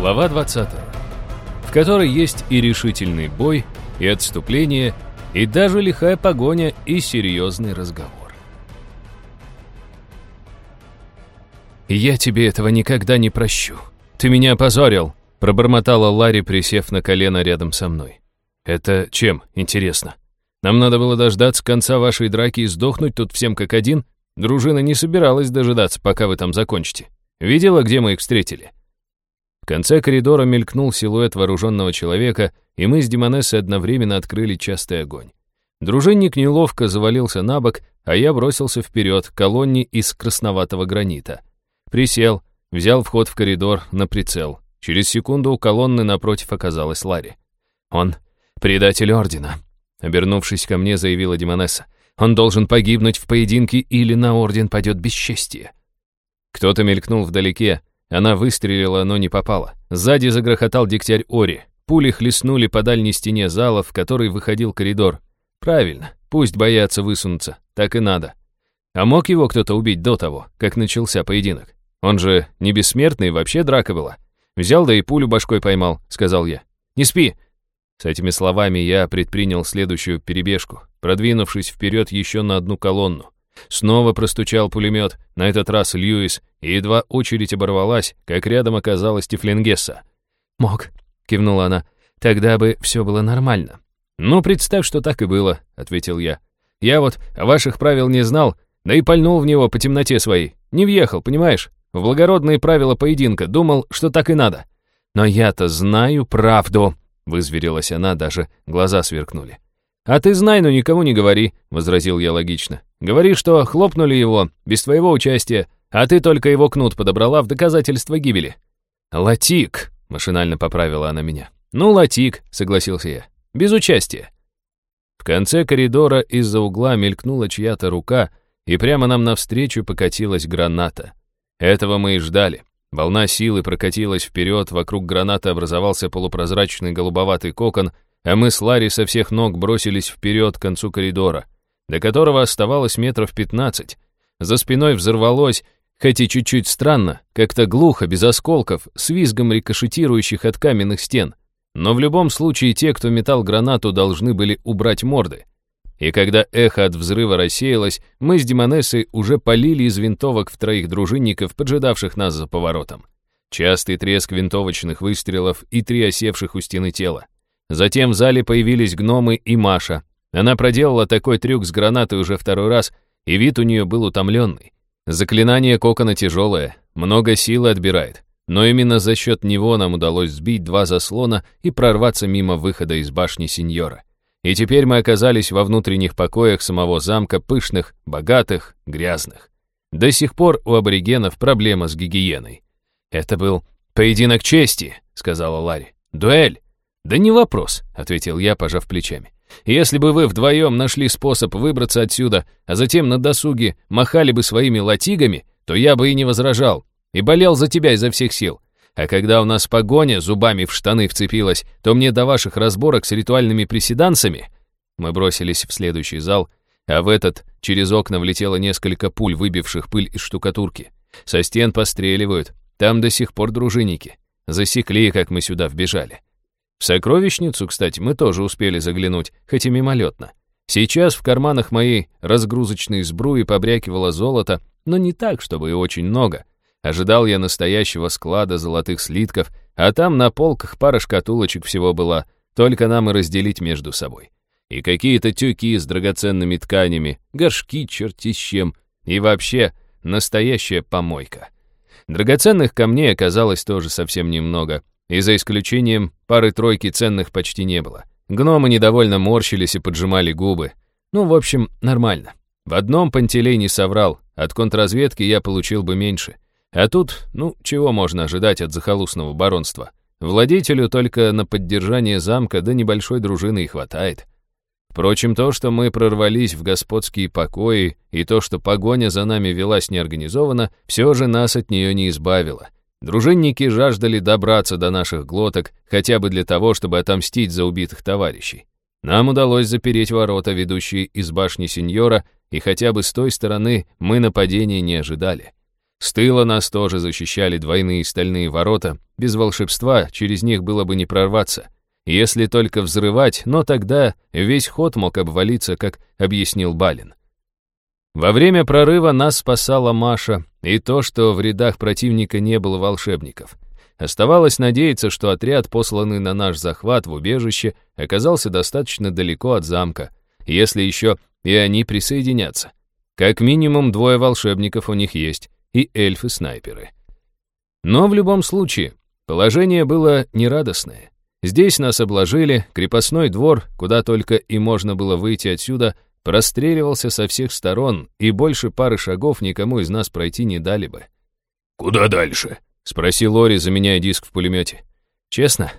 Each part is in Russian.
Глава 20, в которой есть и решительный бой, и отступление, и даже лихая погоня, и серьезный разговор. «Я тебе этого никогда не прощу. Ты меня опозорил!» пробормотала Ларри, присев на колено рядом со мной. «Это чем, интересно? Нам надо было дождаться конца вашей драки и сдохнуть тут всем как один? Дружина не собиралась дожидаться, пока вы там закончите. Видела, где мы их встретили?» Конце коридора мелькнул силуэт вооруженного человека, и мы с Демонессой одновременно открыли частый огонь. Дружинник неловко завалился на бок, а я бросился вперед к колонне из красноватого гранита. Присел, взял вход в коридор на прицел. Через секунду у колонны напротив оказалась Ларри. «Он предатель Ордена», — обернувшись ко мне, заявила Демонесса. «Он должен погибнуть в поединке или на Орден пойдет бесчестие». Кто-то мелькнул вдалеке, она выстрелила, но не попала. Сзади загрохотал дегтярь Ори. Пули хлестнули по дальней стене зала, в который выходил коридор. Правильно, пусть боятся высунуться, так и надо. А мог его кто-то убить до того, как начался поединок? Он же не бессмертный, вообще драка была. Взял, да и пулю башкой поймал, сказал я. Не спи. С этими словами я предпринял следующую перебежку, продвинувшись вперед еще на одну колонну. Снова простучал пулемет, на этот раз Льюис, и едва очередь оборвалась, как рядом оказалась Тифлингесса. «Мог», — кивнула она, — «тогда бы все было нормально». «Ну, представь, что так и было», — ответил я. «Я вот ваших правил не знал, да и пальнул в него по темноте своей. Не въехал, понимаешь? В благородные правила поединка, думал, что так и надо. Но я-то знаю правду, вызверилась она, даже глаза сверкнули. «А ты знай, но никому не говори», — возразил я логично. «Говори, что хлопнули его, без твоего участия, а ты только его кнут подобрала в доказательство гибели». «Латик», — машинально поправила она меня. «Ну, латик», — согласился я, — «без участия». В конце коридора из-за угла мелькнула чья-то рука, и прямо нам навстречу покатилась граната. Этого мы и ждали. Волна силы прокатилась вперед, вокруг гранаты образовался полупрозрачный голубоватый кокон, а мы с Ларри со всех ног бросились вперед к концу коридора, до которого оставалось метров пятнадцать. За спиной взорвалось, хоть и чуть-чуть странно, как-то глухо, без осколков, с визгом рикошетирующих от каменных стен. Но в любом случае те, кто метал гранату, должны были убрать морды. И когда эхо от взрыва рассеялось, мы с Демонессой уже полили из винтовок в троих дружинников, поджидавших нас за поворотом. Частый треск винтовочных выстрелов и три осевших у стены тела. Затем в зале появились гномы и Маша. Она проделала такой трюк с гранатой уже второй раз, и вид у нее был утомленный. Заклинание кокона тяжелое, много силы отбирает. Но именно за счет него нам удалось сбить два заслона и прорваться мимо выхода из башни сеньора. И теперь мы оказались во внутренних покоях самого замка, пышных, богатых, грязных. До сих пор у аборигенов проблема с гигиеной. «Это был поединок чести», — сказала Ларри. «Дуэль». «Да не вопрос», — ответил я, пожав плечами. «Если бы вы вдвоем нашли способ выбраться отсюда, а затем на досуге махали бы своими латигами, то я бы и не возражал, и болел за тебя изо всех сил. А когда у нас погоня зубами в штаны вцепилась, то мне до ваших разборок с ритуальными приседанцами...» Мы бросились в следующий зал, а в этот через окна влетело несколько пуль, выбивших пыль из штукатурки. Со стен постреливают, там до сих пор дружинники. Засекли, как мы сюда вбежали. В сокровищницу, кстати, мы тоже успели заглянуть, хоть и мимолетно. Сейчас в карманах моей разгрузочной сбруи побрякивало золото, но не так, чтобы и очень много. Ожидал я настоящего склада золотых слитков, а там на полках пара шкатулочек всего была, только нам и разделить между собой. И какие-то тюки с драгоценными тканями, горшки черти с чем, и вообще настоящая помойка. Драгоценных камней оказалось тоже совсем немного, и за исключением пары-тройки ценных почти не было. Гномы недовольно морщились и поджимали губы. Ну, в общем, нормально. В одном Пантелей не соврал, от контрразведки я получил бы меньше — а тут, ну, чего можно ожидать от захолустного баронства? Владетелю только на поддержание замка да небольшой дружины и хватает. Впрочем, то, что мы прорвались в господские покои, и то, что погоня за нами велась неорганизованно, все же нас от нее не избавило. Дружинники жаждали добраться до наших глоток, хотя бы для того, чтобы отомстить за убитых товарищей. Нам удалось запереть ворота, ведущие из башни сеньора, и хотя бы с той стороны мы нападения не ожидали. С тыла нас тоже защищали двойные стальные ворота, без волшебства через них было бы не прорваться. Если только взрывать, но тогда весь ход мог обвалиться, как объяснил Балин. Во время прорыва нас спасала Маша и то, что в рядах противника не было волшебников. Оставалось надеяться, что отряд, посланный на наш захват в убежище, оказался достаточно далеко от замка, если еще и они присоединятся. Как минимум двое волшебников у них есть, и эльфы-снайперы. Но в любом случае, положение было нерадостное. Здесь нас обложили, крепостной двор, куда только и можно было выйти отсюда, простреливался со всех сторон, и больше пары шагов никому из нас пройти не дали бы. «Куда дальше?» — спросил Ори, заменяя диск в пулемете. «Честно?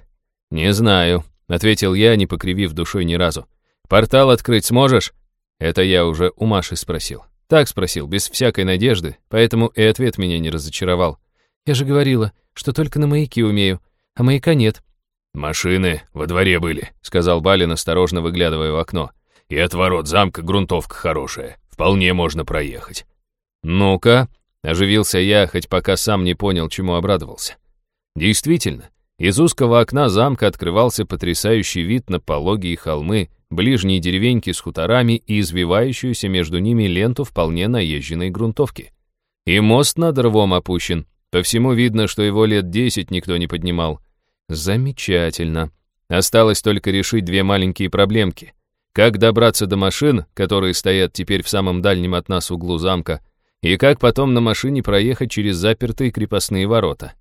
Не знаю», — ответил я, не покривив душой ни разу. «Портал открыть сможешь?» Это я уже у Маши спросил. Так спросил, без всякой надежды, поэтому и ответ меня не разочаровал. «Я же говорила, что только на маяки умею, а маяка нет». «Машины во дворе были», — сказал Балин, осторожно выглядывая в окно. «И от ворот замка грунтовка хорошая, вполне можно проехать». «Ну-ка», — оживился я, хоть пока сам не понял, чему обрадовался. Действительно, из узкого окна замка открывался потрясающий вид на пологие холмы, ближние деревеньки с хуторами и извивающуюся между ними ленту вполне наезженной грунтовки. И мост над рвом опущен. По всему видно, что его лет десять никто не поднимал. Замечательно. Осталось только решить две маленькие проблемки. Как добраться до машин, которые стоят теперь в самом дальнем от нас углу замка, и как потом на машине проехать через запертые крепостные ворота.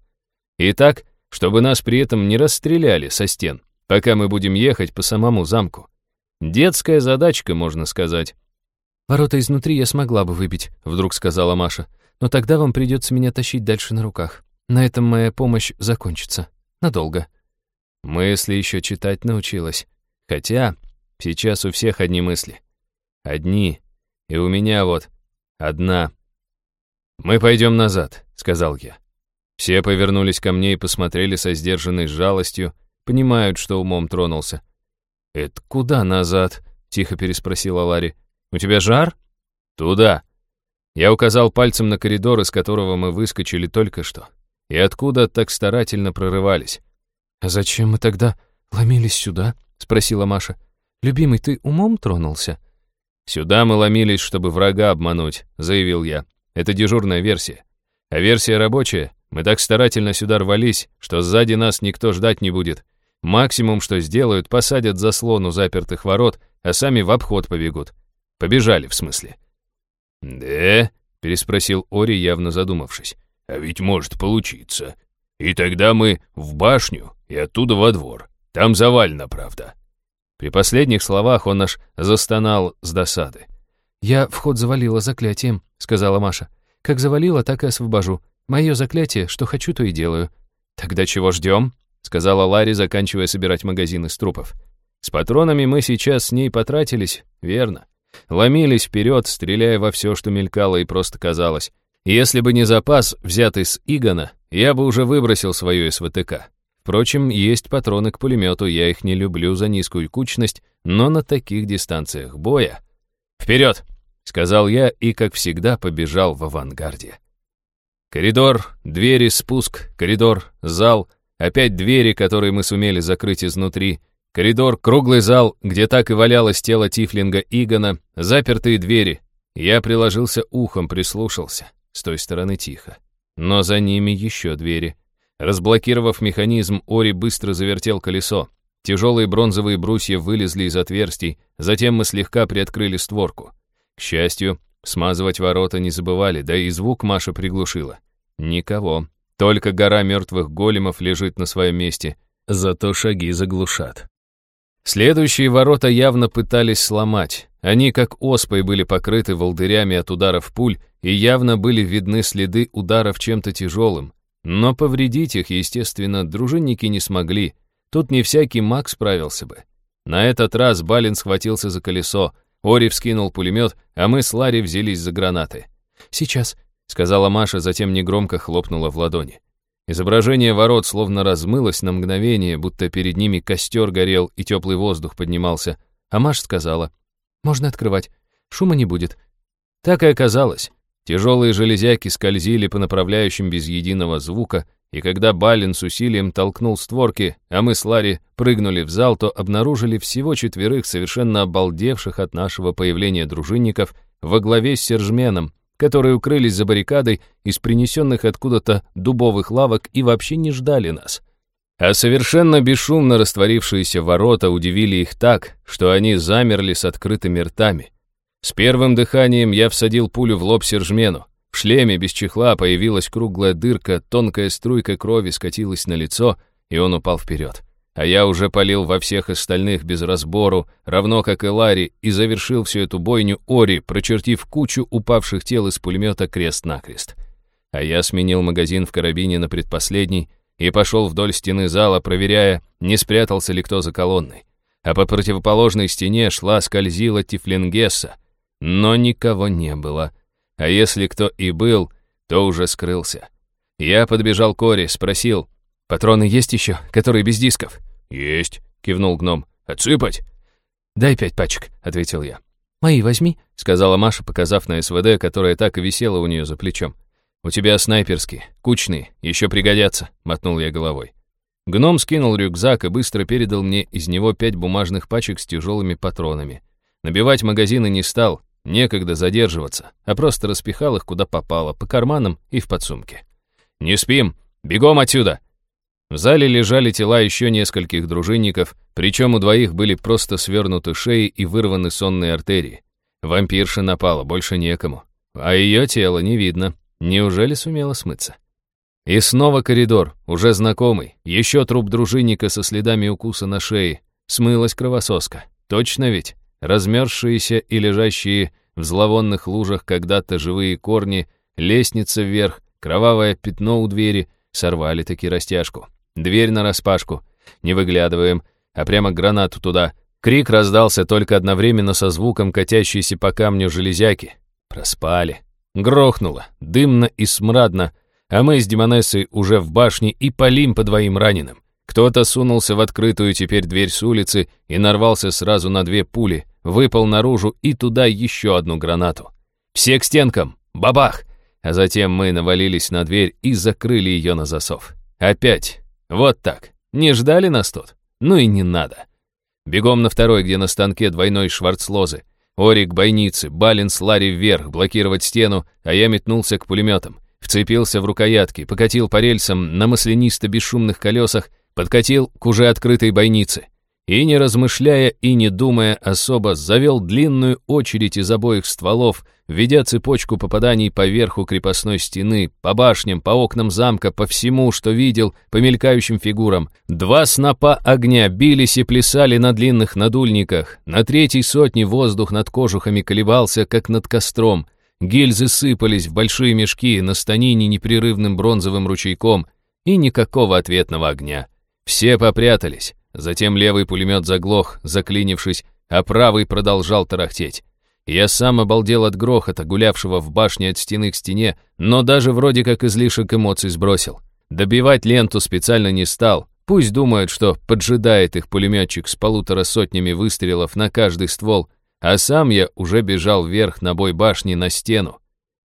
Итак, чтобы нас при этом не расстреляли со стен, пока мы будем ехать по самому замку. Детская задачка, можно сказать. «Ворота изнутри я смогла бы выбить», — вдруг сказала Маша. «Но тогда вам придется меня тащить дальше на руках. На этом моя помощь закончится. Надолго». Мысли еще читать научилась. Хотя сейчас у всех одни мысли. Одни. И у меня вот одна. «Мы пойдем назад», — сказал я. Все повернулись ко мне и посмотрели со сдержанной жалостью, понимают, что умом тронулся. «Это куда назад?» — тихо переспросила Ларри. «У тебя жар?» «Туда». Я указал пальцем на коридор, из которого мы выскочили только что. И откуда так старательно прорывались. «А зачем мы тогда ломились сюда?» — спросила Маша. «Любимый, ты умом тронулся?» «Сюда мы ломились, чтобы врага обмануть», — заявил я. «Это дежурная версия. А версия рабочая. Мы так старательно сюда рвались, что сзади нас никто ждать не будет. Максимум, что сделают, посадят заслон у запертых ворот, а сами в обход побегут. Побежали, в смысле. «Да?» — переспросил Ори, явно задумавшись. «А ведь может получиться. И тогда мы в башню и оттуда во двор. Там завалено, правда». При последних словах он аж застонал с досады. «Я вход завалила заклятием», — сказала Маша. «Как завалила, так и освобожу. Мое заклятие, что хочу, то и делаю». «Тогда чего ждем?» — сказала Ларри, заканчивая собирать магазин из трупов. «С патронами мы сейчас с ней потратились, верно. Ломились вперед, стреляя во все, что мелькало и просто казалось. Если бы не запас, взятый с Игона, я бы уже выбросил свою СВТК. Впрочем, есть патроны к пулемету, я их не люблю за низкую кучность, но на таких дистанциях боя... «Вперед!» — сказал я и, как всегда, побежал в авангарде. Коридор, двери, спуск, коридор, зал — Опять двери, которые мы сумели закрыть изнутри. Коридор, круглый зал, где так и валялось тело Тифлинга Игона, запертые двери. Я приложился ухом, прислушался. С той стороны тихо. Но за ними еще двери. Разблокировав механизм, Ори быстро завертел колесо. Тяжелые бронзовые брусья вылезли из отверстий, затем мы слегка приоткрыли створку. К счастью, смазывать ворота не забывали, да и звук Маша приглушила. Никого. Только гора мертвых големов лежит на своем месте, зато шаги заглушат. Следующие ворота явно пытались сломать. Они как оспой были покрыты волдырями от ударов пуль, и явно были видны следы ударов чем-то тяжелым. Но повредить их, естественно, дружинники не смогли. Тут не всякий маг справился бы. На этот раз Балин схватился за колесо, Ори вскинул пулемет, а мы с Ларри взялись за гранаты. «Сейчас», сказала Маша, затем негромко хлопнула в ладони. Изображение ворот словно размылось на мгновение, будто перед ними костер горел и теплый воздух поднимался. А Маша сказала, «Можно открывать, шума не будет». Так и оказалось. Тяжелые железяки скользили по направляющим без единого звука, и когда Балин с усилием толкнул створки, а мы с Ларри прыгнули в зал, то обнаружили всего четверых совершенно обалдевших от нашего появления дружинников во главе с Сержменом, которые укрылись за баррикадой из принесенных откуда-то дубовых лавок и вообще не ждали нас. А совершенно бесшумно растворившиеся ворота удивили их так, что они замерли с открытыми ртами. С первым дыханием я всадил пулю в лоб Сержмену. В шлеме без чехла появилась круглая дырка, тонкая струйка крови скатилась на лицо, и он упал вперед. А я уже полил во всех остальных без разбору, равно как и Ларри, и завершил всю эту бойню Ори, прочертив кучу упавших тел из пулемета крест-накрест. А я сменил магазин в карабине на предпоследний и пошел вдоль стены зала, проверяя, не спрятался ли кто за колонной. А по противоположной стене шла скользила Тифлингесса, но никого не было. А если кто и был, то уже скрылся. Я подбежал к Ори, спросил, «Патроны есть еще, которые без дисков?» «Есть», — кивнул гном. «Отсыпать?» «Дай пять пачек», — ответил я. «Мои возьми», — сказала Маша, показав на СВД, которая так и висела у нее за плечом. «У тебя снайперские, кучные, еще пригодятся», — мотнул я головой. Гном скинул рюкзак и быстро передал мне из него пять бумажных пачек с тяжелыми патронами. Набивать магазины не стал, некогда задерживаться, а просто распихал их куда попало, по карманам и в подсумке. «Не спим! Бегом отсюда!» В зале лежали тела еще нескольких дружинников, причем у двоих были просто свернуты шеи и вырваны сонные артерии. Вампирша напала, больше некому. А ее тело не видно. Неужели сумела смыться? И снова коридор, уже знакомый. Еще труп дружинника со следами укуса на шее. Смылась кровососка. Точно ведь? Размерзшиеся и лежащие в зловонных лужах когда-то живые корни, лестница вверх, кровавое пятно у двери, сорвали таки растяжку. Дверь нараспашку. Не выглядываем, а прямо гранату туда. Крик раздался только одновременно со звуком катящейся по камню железяки. Проспали. Грохнуло, дымно и смрадно, а мы с Демонессой уже в башне и полим по двоим раненым. Кто-то сунулся в открытую теперь дверь с улицы и нарвался сразу на две пули, выпал наружу и туда еще одну гранату. «Все к стенкам! Бабах!» А затем мы навалились на дверь и закрыли ее на засов. Опять. Вот так. Не ждали нас тут? Ну и не надо. Бегом на второй, где на станке двойной шварцлозы. Орик бойницы, Балин с Ларри вверх, блокировать стену, а я метнулся к пулеметам. Вцепился в рукоятки, покатил по рельсам на маслянисто-бесшумных колесах, подкатил к уже открытой бойнице. И, не размышляя и не думая особо, завел длинную очередь из обоих стволов, ведя цепочку попаданий по верху крепостной стены, по башням, по окнам замка, по всему, что видел, по мелькающим фигурам. Два снопа огня бились и плясали на длинных надульниках. На третьей сотне воздух над кожухами колебался, как над костром. Гильзы сыпались в большие мешки на станине непрерывным бронзовым ручейком, и никакого ответного огня. Все попрятались. Затем левый пулемет заглох, заклинившись, а правый продолжал тарахтеть. Я сам обалдел от грохота, гулявшего в башне от стены к стене, но даже вроде как излишек эмоций сбросил. Добивать ленту специально не стал. Пусть думают, что поджидает их пулеметчик с полутора сотнями выстрелов на каждый ствол, а сам я уже бежал вверх на бой башни на стену.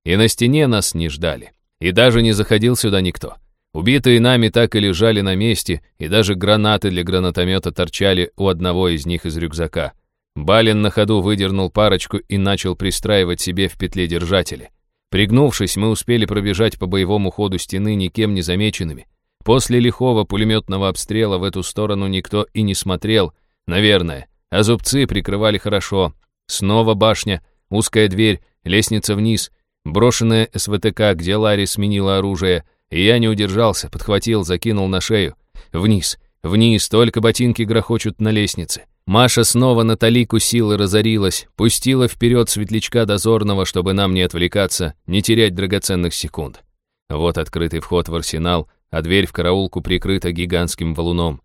И на стене нас не ждали. И даже не заходил сюда никто. Убитые нами так и лежали на месте, и даже гранаты для гранатомета торчали у одного из них из рюкзака. Балин на ходу выдернул парочку и начал пристраивать себе в петле держатели. Пригнувшись, мы успели пробежать по боевому ходу стены никем не замеченными. После лихого пулеметного обстрела в эту сторону никто и не смотрел, наверное, а зубцы прикрывали хорошо. Снова башня, узкая дверь, лестница вниз, брошенная СВТК, где Ларри сменила оружие — и я не удержался, подхватил, закинул на шею. Вниз, вниз, только ботинки грохочут на лестнице. Маша снова на талику силы разорилась, пустила вперед светлячка дозорного, чтобы нам не отвлекаться, не терять драгоценных секунд. Вот открытый вход в арсенал, а дверь в караулку прикрыта гигантским валуном.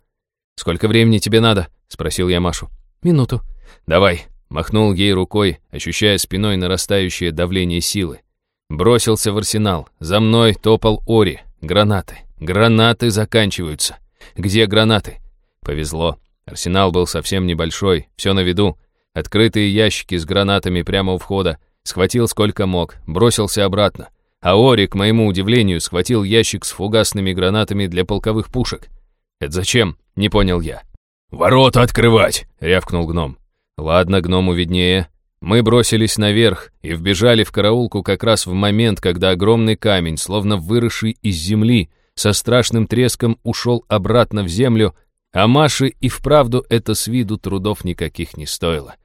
«Сколько времени тебе надо?» — спросил я Машу. «Минуту». «Давай», — махнул ей рукой, ощущая спиной нарастающее давление силы. Бросился в арсенал. За мной топал Ори. Гранаты. Гранаты заканчиваются. Где гранаты? Повезло. Арсенал был совсем небольшой, все на виду. Открытые ящики с гранатами прямо у входа. Схватил сколько мог, бросился обратно. А Ори, к моему удивлению, схватил ящик с фугасными гранатами для полковых пушек. «Это зачем?» — не понял я. «Ворота открывать!» — рявкнул гном. «Ладно, гному виднее. Мы бросились наверх и вбежали в караулку как раз в момент, когда огромный камень, словно выросший из земли, со страшным треском ушел обратно в землю, а Маше и вправду это с виду трудов никаких не стоило.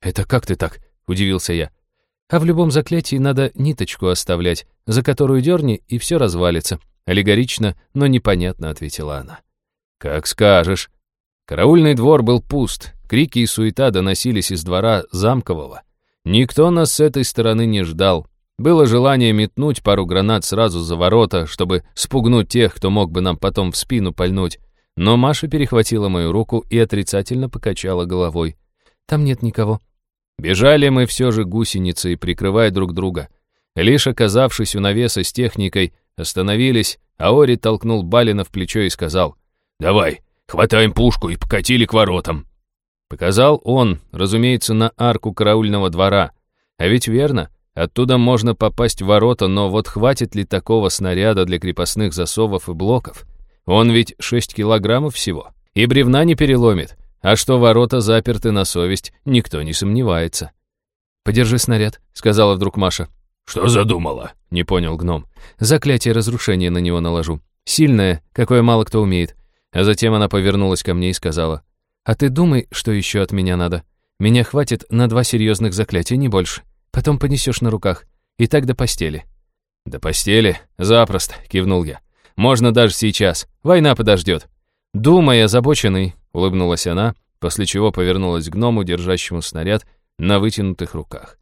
«Это как ты так?» — удивился я. «А в любом заклятии надо ниточку оставлять, за которую дерни, и все развалится». Аллегорично, но непонятно ответила она. «Как скажешь». Караульный двор был пуст, крики и суета доносились из двора замкового. Никто нас с этой стороны не ждал. Было желание метнуть пару гранат сразу за ворота, чтобы спугнуть тех, кто мог бы нам потом в спину пальнуть. Но Маша перехватила мою руку и отрицательно покачала головой. «Там нет никого». Бежали мы все же гусеницей, прикрывая друг друга. Лишь оказавшись у навеса с техникой, остановились, а Ори толкнул Балина в плечо и сказал, «Давай, хватаем пушку и покатили к воротам». Показал он, разумеется, на арку караульного двора. А ведь верно, оттуда можно попасть в ворота, но вот хватит ли такого снаряда для крепостных засовов и блоков? Он ведь 6 килограммов всего. И бревна не переломит. А что ворота заперты на совесть, никто не сомневается. «Подержи снаряд», — сказала вдруг Маша. «Что задумала?» — не понял гном. «Заклятие разрушения на него наложу. Сильное, какое мало кто умеет». А затем она повернулась ко мне и сказала. «А ты думай, что еще от меня надо. Меня хватит на два серьезных заклятия, не больше. Потом понесешь на руках. И так до постели». «До постели? Запросто», — кивнул я. Можно даже сейчас. Война подождет. Думай, озабоченный, улыбнулась она, после чего повернулась к гному, держащему снаряд на вытянутых руках.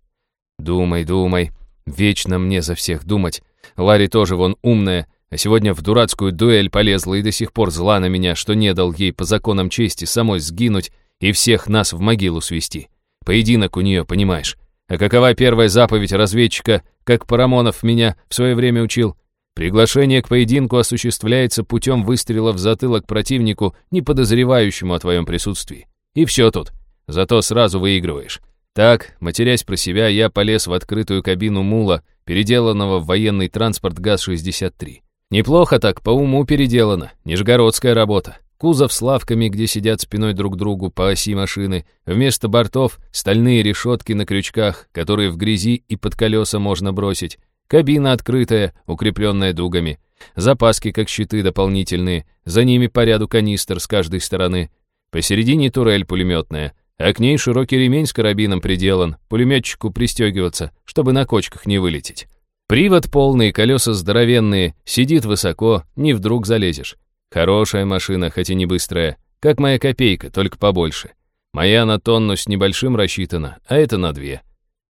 Думай, думай. Вечно мне за всех думать. Ларри тоже вон умная, а сегодня в дурацкую дуэль полезла и до сих пор зла на меня, что не дал ей по законам чести самой сгинуть и всех нас в могилу свести. Поединок у нее, понимаешь. А какова первая заповедь разведчика, как Парамонов меня в свое время учил? Приглашение к поединку осуществляется путем выстрела в затылок противнику, не подозревающему о твоем присутствии. И все тут. Зато сразу выигрываешь. Так, матерясь про себя, я полез в открытую кабину мула, переделанного в военный транспорт ГАЗ-63. Неплохо так, по уму переделано, нижегородская работа. Кузов с лавками, где сидят спиной друг к другу по оси машины, вместо бортов стальные решетки на крючках, которые в грязи и под колеса можно бросить, Кабина открытая, укрепленная дугами. Запаски, как щиты, дополнительные. За ними по ряду канистр с каждой стороны. Посередине турель пулеметная, а к ней широкий ремень с карабином приделан, пулеметчику пристегиваться, чтобы на кочках не вылететь. Привод полный, колеса здоровенные, сидит высоко, не вдруг залезешь. Хорошая машина, хоть и не быстрая, как моя копейка, только побольше. Моя на тонну с небольшим рассчитана, а это на две.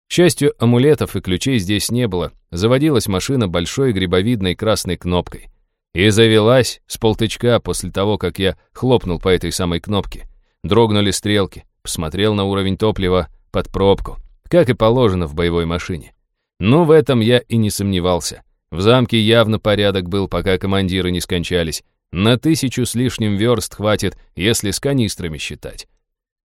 К счастью, амулетов и ключей здесь не было. Заводилась машина большой грибовидной красной кнопкой. И завелась с полтычка после того, как я хлопнул по этой самой кнопке. Дрогнули стрелки, посмотрел на уровень топлива под пробку, как и положено в боевой машине. Но в этом я и не сомневался. В замке явно порядок был, пока командиры не скончались. На тысячу с лишним верст хватит, если с канистрами считать.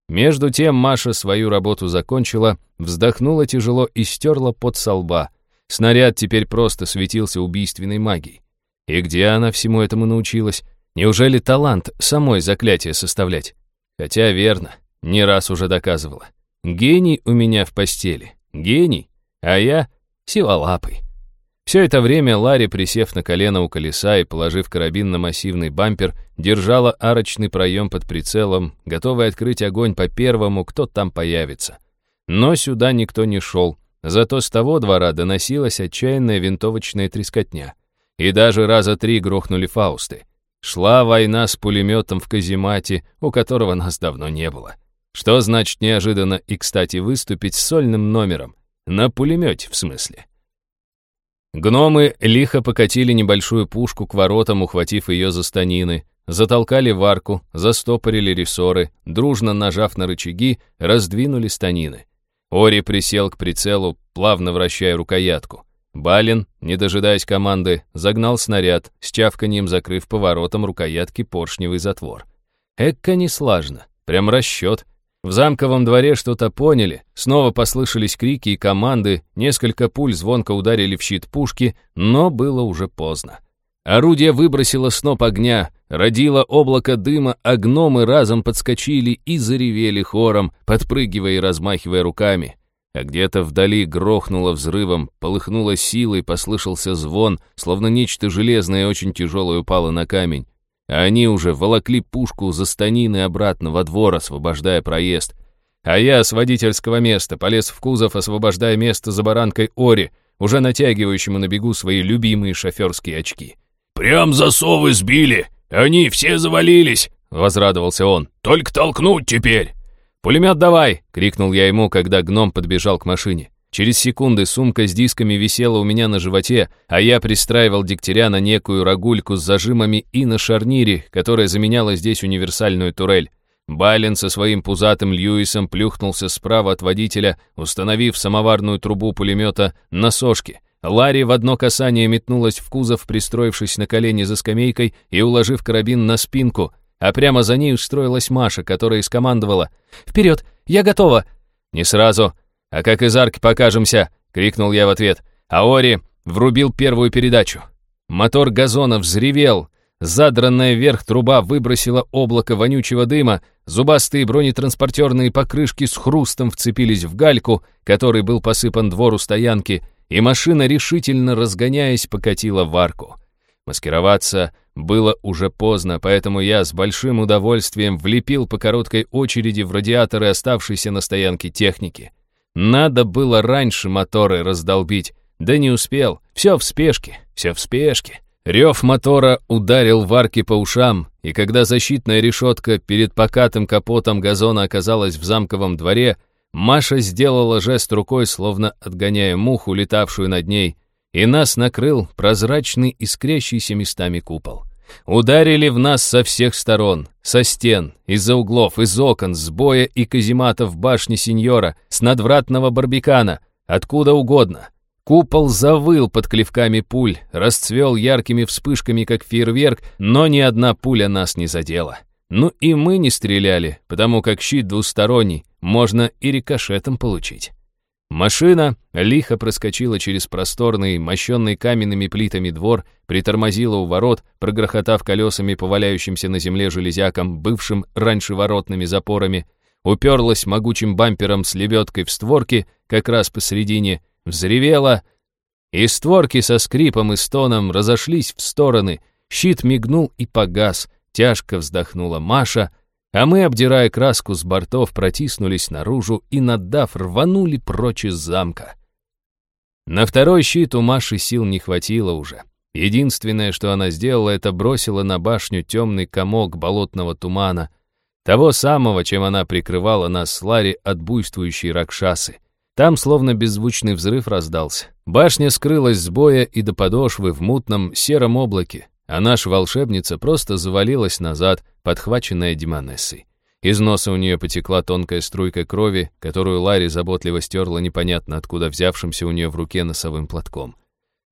Между тем Маша свою работу закончила, вздохнула тяжело и стерла под со лба. Снаряд теперь просто светился убийственной магией. И где она всему этому научилась? Неужели талант самой заклятие составлять? Хотя верно, не раз уже доказывала. Гений у меня в постели. Гений. А я силолапый. Все это время Ларри, присев на колено у колеса и положив карабин на массивный бампер, держала арочный проем под прицелом, готовый открыть огонь по первому, кто там появится. Но сюда никто не шел, зато с того двора доносилась отчаянная винтовочная трескотня. И даже раза три грохнули фаусты. Шла война с пулеметом в каземате, у которого нас давно не было. Что значит неожиданно и, кстати, выступить с сольным номером? На пулемете, в смысле. Гномы лихо покатили небольшую пушку к воротам, ухватив ее за станины, затолкали в арку, застопорили рессоры, дружно нажав на рычаги, раздвинули станины. Ори присел к прицелу, плавно вращая рукоятку. Балин, не дожидаясь команды, загнал снаряд, с чавканием закрыв поворотом рукоятки поршневый затвор. Экка не слажно, прям расчет. В замковом дворе что-то поняли, снова послышались крики и команды, несколько пуль звонко ударили в щит пушки, но было уже поздно. Орудие выбросило сноп огня, родило облако дыма, а гномы разом подскочили и заревели хором, подпрыгивая и размахивая руками. А где-то вдали грохнуло взрывом, полыхнуло силой, послышался звон, словно нечто железное очень тяжелое упало на камень. А они уже волокли пушку за станины обратно во двор, освобождая проезд. А я с водительского места полез в кузов, освобождая место за баранкой Ори, уже натягивающему на бегу свои любимые шоферские очки. «Прям засовы сбили! Они все завалились!» — возрадовался он. «Только толкнуть теперь!» «Пулемет давай!» — крикнул я ему, когда гном подбежал к машине. Через секунды сумка с дисками висела у меня на животе, а я пристраивал дегтяря на некую рогульку с зажимами и на шарнире, которая заменяла здесь универсальную турель. Байлен со своим пузатым Льюисом плюхнулся справа от водителя, установив самоварную трубу пулемета на сошке. Ларри в одно касание метнулась в кузов, пристроившись на колени за скамейкой и уложив карабин на спинку, а прямо за ней устроилась Маша, которая скомандовала «Вперед! Я готова!» «Не сразу!» «А как из арки покажемся?» — крикнул я в ответ. Аори врубил первую передачу. Мотор газона взревел. Задранная вверх труба выбросила облако вонючего дыма, зубастые бронетранспортерные покрышки с хрустом вцепились в гальку, который был посыпан двору стоянки, и машина, решительно разгоняясь, покатила в арку. Маскироваться было уже поздно, поэтому я с большим удовольствием влепил по короткой очереди в радиаторы оставшейся на стоянке техники. Надо было раньше моторы раздолбить, да не успел. Все в спешке, все в спешке. Рев мотора ударил в арки по ушам, и когда защитная решетка перед покатым капотом газона оказалась в замковом дворе, Маша сделала жест рукой, словно отгоняя муху, летавшую над ней, и нас накрыл прозрачный искрящийся местами купол. Ударили в нас со всех сторон, со стен, из-за углов, из окон, с боя и казематов башни сеньора, с надвратного барбикана, откуда угодно. Купол завыл под клевками пуль, расцвел яркими вспышками, как фейерверк, но ни одна пуля нас не задела. Ну и мы не стреляли, потому как щит двусторонний, можно и рикошетом получить. Машина лихо проскочила через просторный, мощенный каменными плитами двор, притормозила у ворот, прогрохотав колесами по на земле железякам, бывшим раньше воротными запорами, уперлась могучим бампером с лебедкой в створки, как раз посередине, взревела, и створки со скрипом и стоном разошлись в стороны, щит мигнул и погас, тяжко вздохнула Маша, а мы, обдирая краску с бортов, протиснулись наружу и, наддав, рванули прочь из замка. На второй щит у Маши сил не хватило уже. Единственное, что она сделала, это бросила на башню темный комок болотного тумана, того самого, чем она прикрывала нас с Ларри от буйствующей ракшасы. Там словно беззвучный взрыв раздался. Башня скрылась с боя и до подошвы в мутном сером облаке, а наша волшебница просто завалилась назад, подхваченная демонессой. Из носа у нее потекла тонкая струйка крови, которую Ларри заботливо стерла непонятно откуда взявшимся у нее в руке носовым платком.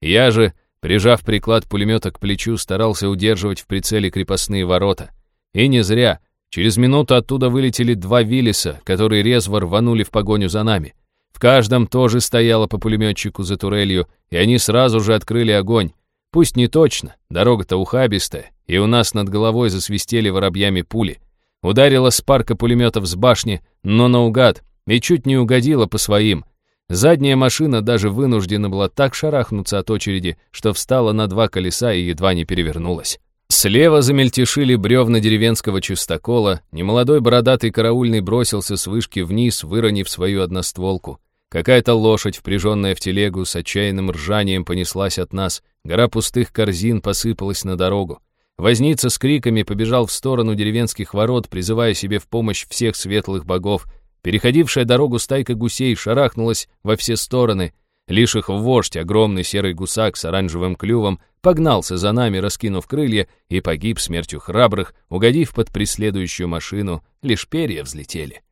Я же, прижав приклад пулемета к плечу, старался удерживать в прицеле крепостные ворота. И не зря. Через минуту оттуда вылетели два Виллиса, которые резво рванули в погоню за нами. В каждом тоже стояло по пулеметчику за турелью, и они сразу же открыли огонь. Пусть не точно, дорога-то ухабистая, и у нас над головой засвистели воробьями пули. Ударила спарка пулеметов с башни, но наугад, и чуть не угодила по своим. Задняя машина даже вынуждена была так шарахнуться от очереди, что встала на два колеса и едва не перевернулась. Слева замельтешили бревна деревенского чистокола, немолодой бородатый караульный бросился с вышки вниз, выронив свою одностволку. Какая-то лошадь, впряженная в телегу, с отчаянным ржанием понеслась от нас. Гора пустых корзин посыпалась на дорогу. Возница с криками побежал в сторону деревенских ворот, призывая себе в помощь всех светлых богов. Переходившая дорогу стайка гусей шарахнулась во все стороны. Лишь их вождь, огромный серый гусак с оранжевым клювом, погнался за нами, раскинув крылья, и погиб смертью храбрых, угодив под преследующую машину, лишь перья взлетели.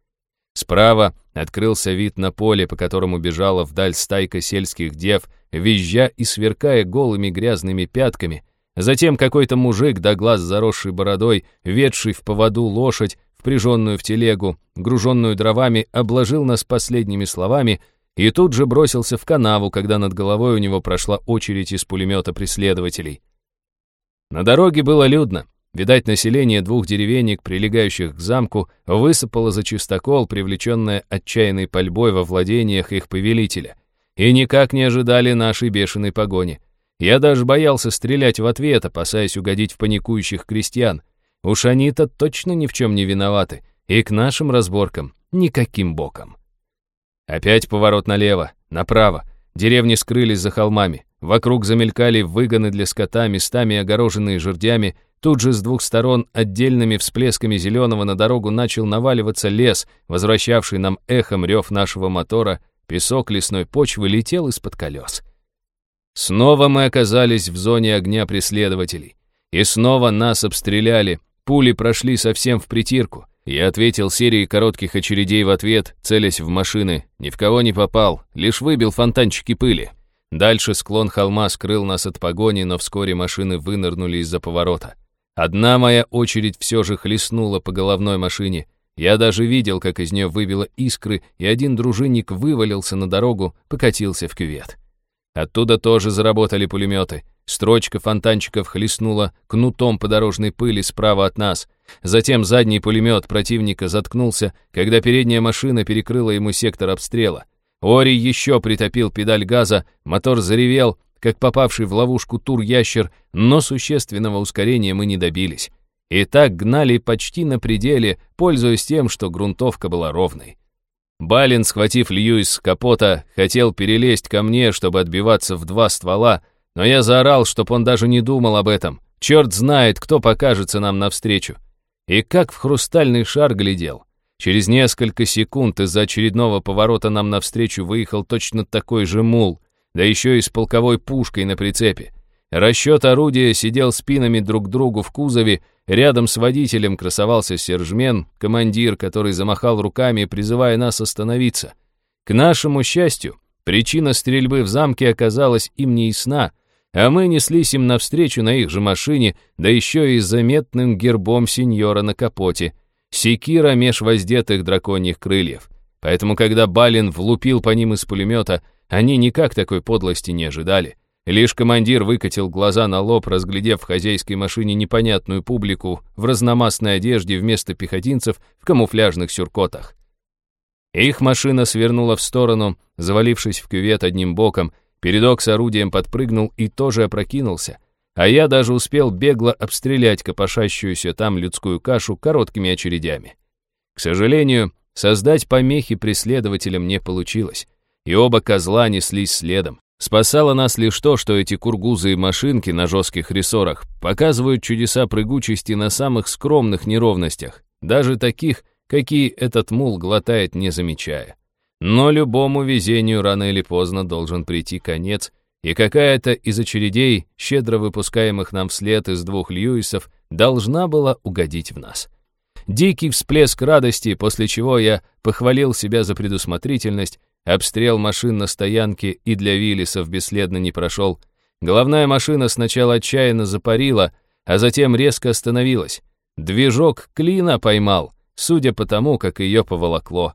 Справа открылся вид на поле, по которому бежала вдаль стайка сельских дев, визжа и сверкая голыми грязными пятками. Затем какой-то мужик, до глаз заросший бородой, ведший в поводу лошадь, впряженную в телегу, груженную дровами, обложил нас последними словами и тут же бросился в канаву, когда над головой у него прошла очередь из пулемета преследователей. На дороге было людно. Видать, население двух деревенек, прилегающих к замку, высыпало за чистокол, привлеченное отчаянной пальбой во владениях их повелителя, и никак не ожидали нашей бешеной погони. Я даже боялся стрелять в ответ, опасаясь угодить в паникующих крестьян. Уж они-то точно ни в чем не виноваты, и к нашим разборкам никаким боком. Опять поворот налево, направо. Деревни скрылись за холмами. Вокруг замелькали выгоны для скота, местами огороженные жердями. Тут же с двух сторон отдельными всплесками зеленого на дорогу начал наваливаться лес, возвращавший нам эхом рев нашего мотора. Песок лесной почвы летел из-под колес. Снова мы оказались в зоне огня преследователей. И снова нас обстреляли. Пули прошли совсем в притирку. Я ответил серией коротких очередей в ответ, целясь в машины. Ни в кого не попал, лишь выбил фонтанчики пыли. Дальше склон холма скрыл нас от погони, но вскоре машины вынырнули из-за поворота. Одна моя очередь все же хлестнула по головной машине. Я даже видел, как из нее выбило искры, и один дружинник вывалился на дорогу, покатился в кювет. Оттуда тоже заработали пулеметы. Строчка фонтанчиков хлестнула кнутом по дорожной пыли справа от нас. Затем задний пулемет противника заткнулся, когда передняя машина перекрыла ему сектор обстрела. Ори еще притопил педаль газа, мотор заревел, как попавший в ловушку тур-ящер, но существенного ускорения мы не добились. И так гнали почти на пределе, пользуясь тем, что грунтовка была ровной. Балин, схватив Льюис с капота, хотел перелезть ко мне, чтобы отбиваться в два ствола, но я заорал, чтоб он даже не думал об этом. Черт знает, кто покажется нам навстречу. И как в хрустальный шар глядел. Через несколько секунд из-за очередного поворота нам навстречу выехал точно такой же мул, да еще и с полковой пушкой на прицепе. Расчет орудия сидел спинами друг к другу в кузове, рядом с водителем красовался сержмен, командир, который замахал руками, призывая нас остановиться. К нашему счастью, причина стрельбы в замке оказалась им не ясна, а мы неслись им навстречу на их же машине, да еще и заметным гербом сеньора на капоте, секира меж воздетых драконьих крыльев. Поэтому, когда Балин влупил по ним из пулемета, они никак такой подлости не ожидали. Лишь командир выкатил глаза на лоб, разглядев в хозяйской машине непонятную публику в разномастной одежде вместо пехотинцев в камуфляжных сюркотах. Их машина свернула в сторону, завалившись в кювет одним боком, передок с орудием подпрыгнул и тоже опрокинулся, а я даже успел бегло обстрелять копошащуюся там людскую кашу короткими очередями. К сожалению, создать помехи преследователям не получилось, и оба козла неслись следом. Спасало нас лишь то, что эти кургузы и машинки на жестких рессорах показывают чудеса прыгучести на самых скромных неровностях, даже таких, какие этот мул глотает, не замечая. Но любому везению рано или поздно должен прийти конец, и какая-то из очередей, щедро выпускаемых нам вслед из двух Льюисов, должна была угодить в нас. Дикий всплеск радости, после чего я похвалил себя за предусмотрительность, Обстрел машин на стоянке и для Виллисов бесследно не прошел. Головная машина сначала отчаянно запарила, а затем резко остановилась. Движок клина поймал, судя по тому, как ее поволокло.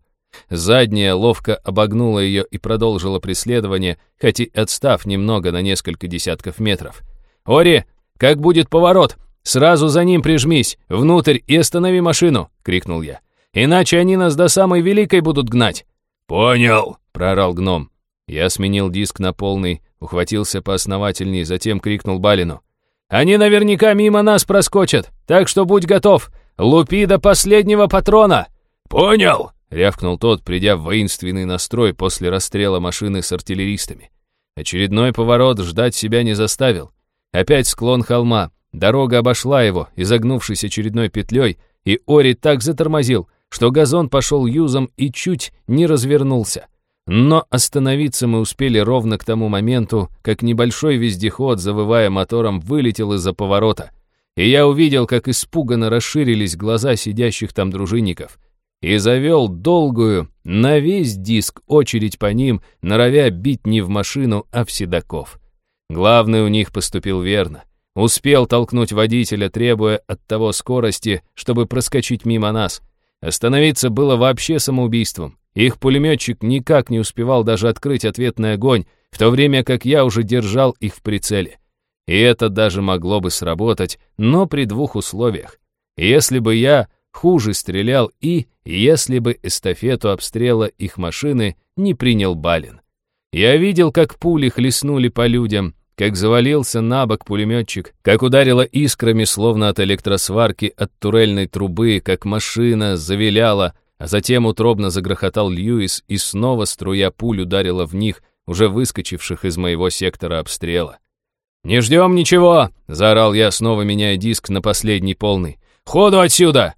Задняя ловко обогнула ее и продолжила преследование, хоть и отстав немного на несколько десятков метров. «Ори, как будет поворот? Сразу за ним прижмись, внутрь и останови машину!» — крикнул я. «Иначе они нас до самой Великой будут гнать!» «Понял!» — проорал гном. Я сменил диск на полный, ухватился поосновательней, затем крикнул Балину. «Они наверняка мимо нас проскочат, так что будь готов! Лупи до последнего патрона!» «Понял!» — рявкнул тот, придя в воинственный настрой после расстрела машины с артиллеристами. Очередной поворот ждать себя не заставил. Опять склон холма, дорога обошла его, изогнувшись очередной петлей, и Ори так затормозил — что газон пошел юзом и чуть не развернулся. Но остановиться мы успели ровно к тому моменту, как небольшой вездеход, завывая мотором, вылетел из-за поворота. И я увидел, как испуганно расширились глаза сидящих там дружинников. И завел долгую, на весь диск очередь по ним, норовя бить не в машину, а в седаков. Главный у них поступил верно. Успел толкнуть водителя, требуя от того скорости, чтобы проскочить мимо нас — Остановиться было вообще самоубийством. Их пулеметчик никак не успевал даже открыть ответный огонь, в то время как я уже держал их в прицеле. И это даже могло бы сработать, но при двух условиях. Если бы я хуже стрелял и если бы эстафету обстрела их машины не принял Балин. Я видел, как пули хлестнули по людям, как завалился на бок пулеметчик, как ударило искрами, словно от электросварки, от турельной трубы, как машина завиляла, а затем утробно загрохотал Льюис, и снова струя пуль ударила в них, уже выскочивших из моего сектора обстрела. «Не ждем ничего!» — заорал я, снова меняя диск на последний полный. «Ходу отсюда!»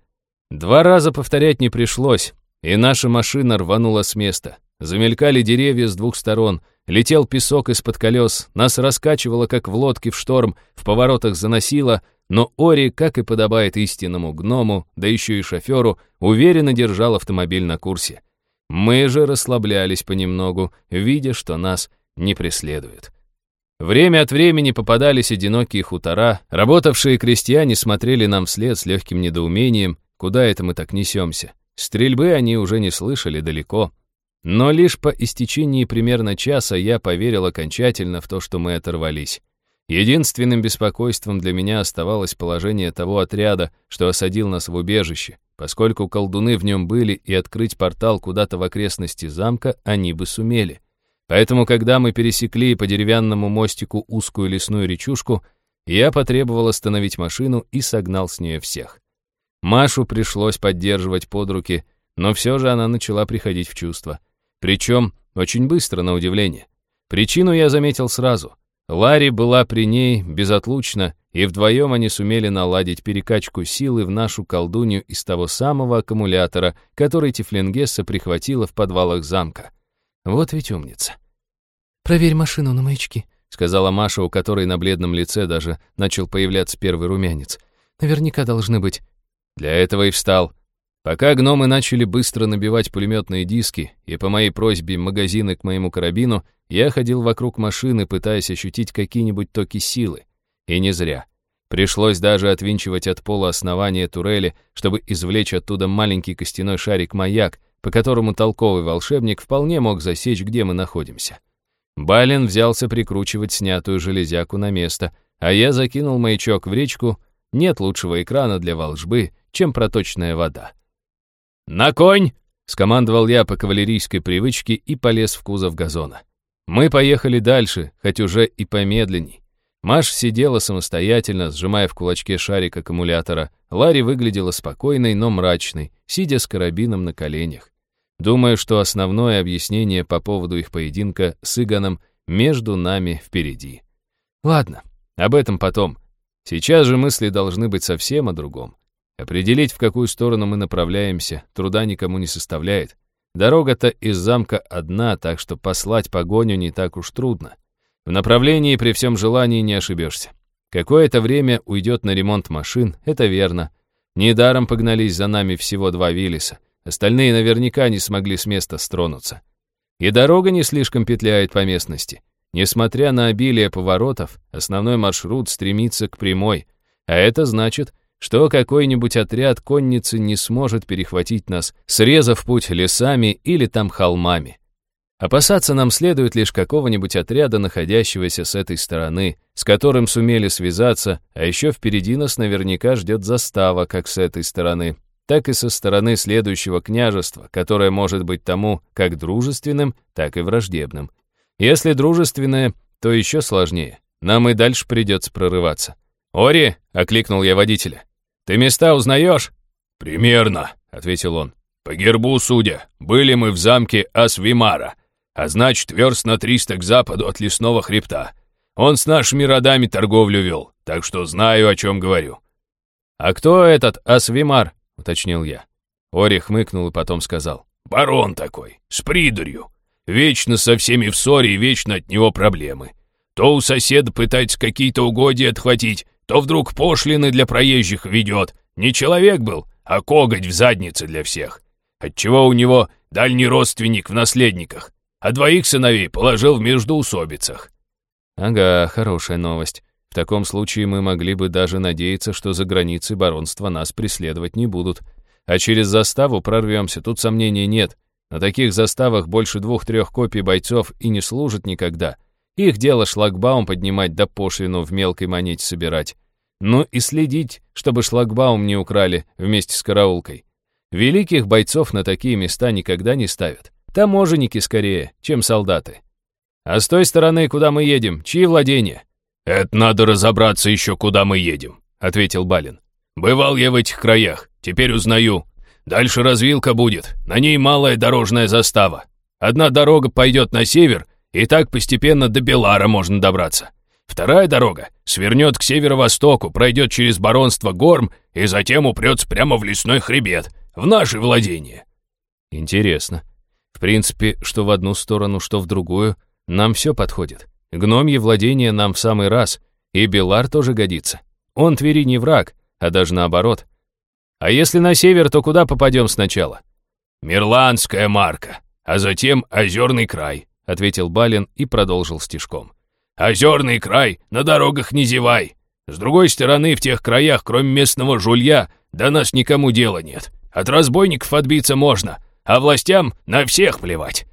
Два раза повторять не пришлось, и наша машина рванула с места. Замелькали деревья с двух сторон, летел песок из-под колес, нас раскачивало, как в лодке в шторм, в поворотах заносило, но Ори, как и подобает истинному гному, да еще и шоферу, уверенно держал автомобиль на курсе. Мы же расслаблялись понемногу, видя, что нас не преследуют. Время от времени попадались одинокие хутора, работавшие крестьяне смотрели нам вслед с легким недоумением, куда это мы так несемся. Стрельбы они уже не слышали далеко. Но лишь по истечении примерно часа я поверил окончательно в то, что мы оторвались. Единственным беспокойством для меня оставалось положение того отряда, что осадил нас в убежище, поскольку колдуны в нем были, и открыть портал куда-то в окрестности замка они бы сумели. Поэтому, когда мы пересекли по деревянному мостику узкую лесную речушку, я потребовал остановить машину и согнал с нее всех. Машу пришлось поддерживать под руки, но все же она начала приходить в чувство. Причем очень быстро, на удивление. Причину я заметил сразу. Ларри была при ней безотлучно, и вдвоем они сумели наладить перекачку силы в нашу колдунью из того самого аккумулятора, который Тифлингесса прихватила в подвалах замка. Вот ведь умница. «Проверь машину на маячки», — сказала Маша, у которой на бледном лице даже начал появляться первый румянец. «Наверняка должны быть». Для этого и встал. Пока гномы начали быстро набивать пулеметные диски, и по моей просьбе магазины к моему карабину, я ходил вокруг машины, пытаясь ощутить какие-нибудь токи силы. И не зря. Пришлось даже отвинчивать от пола основание турели, чтобы извлечь оттуда маленький костяной шарик-маяк, по которому толковый волшебник вполне мог засечь, где мы находимся. Балин взялся прикручивать снятую железяку на место, а я закинул маячок в речку. Нет лучшего экрана для волжбы, чем проточная вода. «На конь!» — скомандовал я по кавалерийской привычке и полез в кузов газона. Мы поехали дальше, хоть уже и помедленней. Маш сидела самостоятельно, сжимая в кулачке шарик аккумулятора. Ларри выглядела спокойной, но мрачной, сидя с карабином на коленях. Думаю, что основное объяснение по поводу их поединка с Иганом между нами впереди. Ладно, об этом потом. Сейчас же мысли должны быть совсем о другом. Определить, в какую сторону мы направляемся, труда никому не составляет. Дорога-то из замка одна, так что послать погоню не так уж трудно. В направлении при всем желании не ошибешься. Какое-то время уйдет на ремонт машин, это верно. Недаром погнались за нами всего два Виллиса. Остальные наверняка не смогли с места стронуться. И дорога не слишком петляет по местности. Несмотря на обилие поворотов, основной маршрут стремится к прямой, а это значит, что какой-нибудь отряд конницы не сможет перехватить нас, срезав путь лесами или там холмами. Опасаться нам следует лишь какого-нибудь отряда, находящегося с этой стороны, с которым сумели связаться, а еще впереди нас наверняка ждет застава как с этой стороны, так и со стороны следующего княжества, которое может быть тому как дружественным, так и враждебным. Если дружественное, то еще сложнее. Нам и дальше придется прорываться. «Ори!» — окликнул я водителя. Ты места узнаешь?» «Примерно», — ответил он. «По гербу судя, были мы в замке Асвимара, а значит, верст на триста к западу от лесного хребта. Он с нашими родами торговлю вел, так что знаю, о чем говорю». «А кто этот Асвимар?» — уточнил я. Ори хмыкнул и потом сказал. «Барон такой, с придурью. Вечно со всеми в ссоре и вечно от него проблемы. То у соседа пытается какие-то угодья отхватить, то вдруг пошлины для проезжих ведет. Не человек был, а коготь в заднице для всех. Отчего у него дальний родственник в наследниках, а двоих сыновей положил в междоусобицах. Ага, хорошая новость. В таком случае мы могли бы даже надеяться, что за границей баронства нас преследовать не будут. А через заставу прорвемся, тут сомнений нет. На таких заставах больше двух-трех копий бойцов и не служат никогда. Их дело шлагбаум поднимать да пошлину в мелкой монете собирать. Ну и следить, чтобы шлагбаум не украли вместе с караулкой. Великих бойцов на такие места никогда не ставят. Таможенники скорее, чем солдаты. А с той стороны, куда мы едем, чьи владения? «Это надо разобраться еще, куда мы едем», — ответил Балин. «Бывал я в этих краях, теперь узнаю. Дальше развилка будет, на ней малая дорожная застава. Одна дорога пойдет на север, и так постепенно до Белара можно добраться. Вторая дорога свернет к северо-востоку, пройдет через баронство Горм и затем упрется прямо в лесной хребет, в наше владение». Интересно. В принципе, что в одну сторону, что в другую, нам все подходит. Гномье владение нам в самый раз, и Белар тоже годится. Он Твери не враг, а даже наоборот. А если на север, то куда попадем сначала? «Мирландская марка, а затем Озерный край», — ответил Балин и продолжил стишком. «Озерный край, на дорогах не зевай. С другой стороны, в тех краях, кроме местного жулья, до нас никому дела нет. От разбойников отбиться можно, а властям на всех плевать».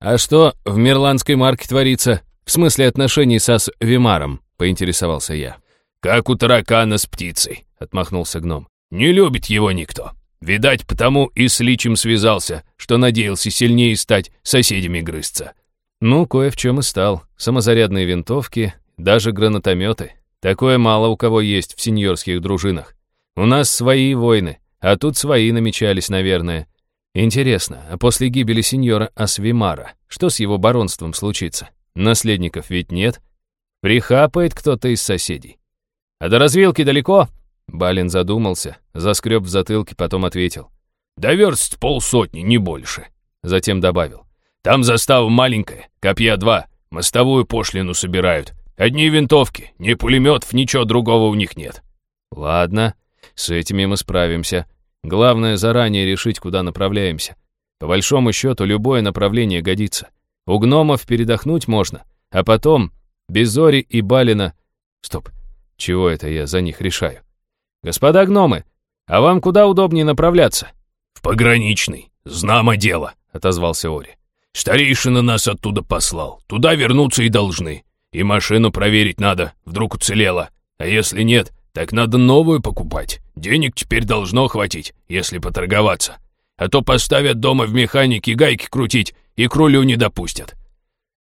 «А что в Мирландской марке творится?» «В смысле отношений со с Вимаром», — поинтересовался я. «Как у таракана с птицей», — отмахнулся гном. «Не любит его никто. Видать, потому и с Личем связался, что надеялся сильнее стать соседями грызться». Ну, кое в чем и стал. Самозарядные винтовки, даже гранатометы. Такое мало у кого есть в сеньорских дружинах. У нас свои войны, а тут свои намечались, наверное. Интересно, а после гибели сеньора Асвимара, что с его баронством случится? Наследников ведь нет. Прихапает кто-то из соседей. А до развилки далеко? Балин задумался, заскреб в затылке, потом ответил. Да верст полсотни, не больше. Затем добавил. Там застава маленькая, копья два, мостовую пошлину собирают. Одни винтовки, ни пулеметов, ничего другого у них нет. Ладно, с этими мы справимся. Главное заранее решить, куда направляемся. По большому счету, любое направление годится. У гномов передохнуть можно, а потом без Зори и Балина... Стоп, чего это я за них решаю? Господа гномы, а вам куда удобнее направляться? В пограничный, знамо дело, отозвался Ори. Старейшина нас оттуда послал, туда вернуться и должны. И машину проверить надо, вдруг уцелела. А если нет, так надо новую покупать. Денег теперь должно хватить, если поторговаться. А то поставят дома в механике гайки крутить, и к рулю не допустят».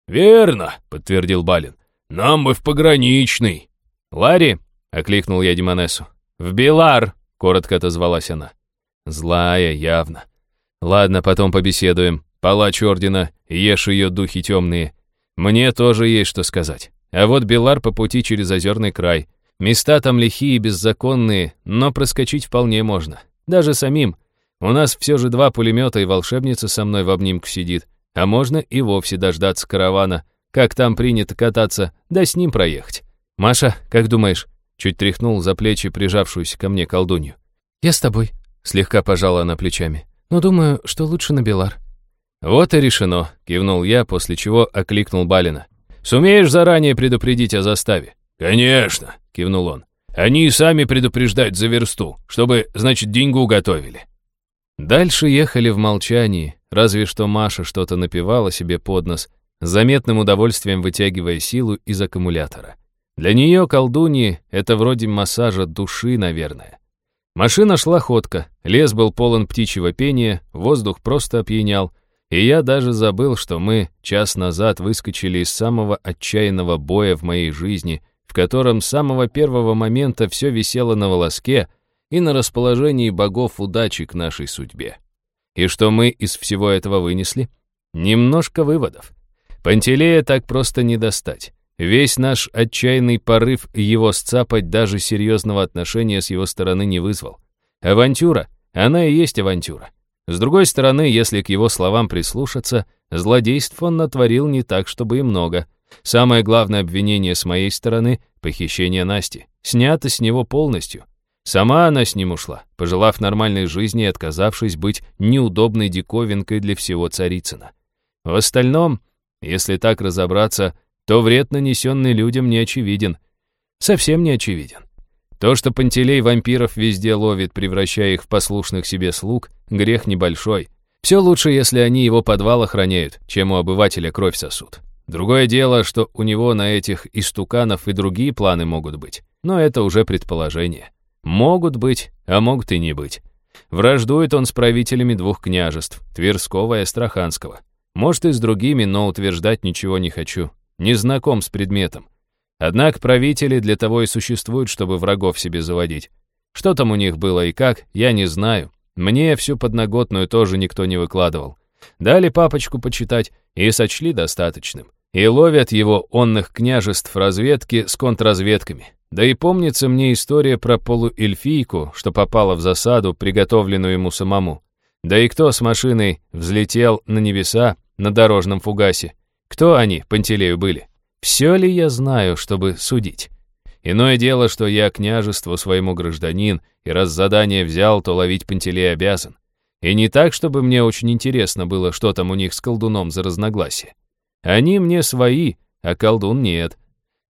«Верно», — подтвердил Балин. «Нам бы в пограничный». «Ларри», — окликнул я Димонесу. «В Белар», — коротко отозвалась она. Злая, явно. Ладно, потом побеседуем. Палач ордена, ешь ее духи темные. Мне тоже есть что сказать. А вот Белар по пути через озерный край. Места там лихие и беззаконные, но проскочить вполне можно. Даже самим. У нас все же два пулемета и волшебница со мной в обнимку сидит. А можно и вовсе дождаться каравана, как там принято кататься, да с ним проехать. Маша, как думаешь?» Чуть тряхнул за плечи прижавшуюся ко мне колдунью. «Я с тобой», — слегка пожала она плечами. «Но думаю, что лучше на Белар». «Вот и решено», — кивнул я, после чего окликнул Балина. «Сумеешь заранее предупредить о заставе?» «Конечно», — кивнул он. «Они и сами предупреждают за версту, чтобы, значит, деньгу готовили». Дальше ехали в молчании, разве что Маша что-то напевала себе под нос, с заметным удовольствием вытягивая силу из аккумулятора. Для нее колдуньи — это вроде массажа души, наверное. Машина шла ходко, лес был полон птичьего пения, воздух просто опьянял, и я даже забыл, что мы час назад выскочили из самого отчаянного боя в моей жизни, в котором с самого первого момента все висело на волоске — и на расположении богов удачи к нашей судьбе. И что мы из всего этого вынесли? Немножко выводов. Пантелея так просто не достать. Весь наш отчаянный порыв его сцапать даже серьезного отношения с его стороны не вызвал. Авантюра, она и есть авантюра. С другой стороны, если к его словам прислушаться, злодейств он натворил не так, чтобы и много. Самое главное обвинение с моей стороны — похищение Насти. Снято с него полностью. Сама она с ним ушла, пожелав нормальной жизни и отказавшись быть неудобной диковинкой для всего Царицына. В остальном, если так разобраться, то вред, нанесенный людям, не очевиден. Совсем не очевиден. То, что Пантелей вампиров везде ловит, превращая их в послушных себе слуг, грех небольшой. Все лучше, если они его подвал охраняют, чем у обывателя кровь сосут. Другое дело, что у него на этих истуканов и другие планы могут быть. Но это уже предположение. Могут быть, а могут и не быть. Враждует он с правителями двух княжеств, Тверского и Астраханского. Может, и с другими, но утверждать ничего не хочу. Не знаком с предметом. Однако правители для того и существуют, чтобы врагов себе заводить. Что там у них было и как, я не знаю. Мне всю подноготную тоже никто не выкладывал. Дали папочку почитать и сочли достаточным. И ловят его онных княжеств разведки с контрразведками. Да и помнится мне история про полуэльфийку, что попала в засаду, приготовленную ему самому. Да и кто с машиной взлетел на небеса на дорожном фугасе? Кто они, Пантелею, были? Все ли я знаю, чтобы судить? Иное дело, что я княжеству своему гражданин, и раз задание взял, то ловить Пантелей обязан. И не так, чтобы мне очень интересно было, что там у них с колдуном за разногласие. Они мне свои, а колдун нет.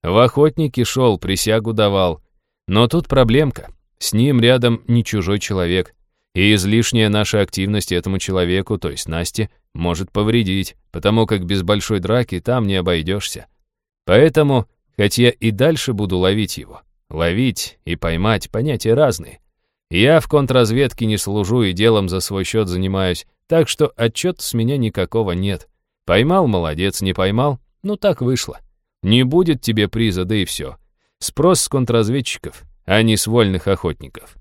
В охотники шел, присягу давал. Но тут проблемка. С ним рядом не чужой человек. И излишняя наша активность этому человеку, то есть Насте, может повредить, потому как без большой драки там не обойдешься. Поэтому, хоть я и дальше буду ловить его, ловить и поймать понятия разные. Я в контрразведке не служу и делом за свой счет занимаюсь, так что отчет с меня никакого нет. Поймал — молодец, не поймал — ну так вышло. Не будет тебе приза, да и все. Спрос с контрразведчиков, а не с вольных охотников.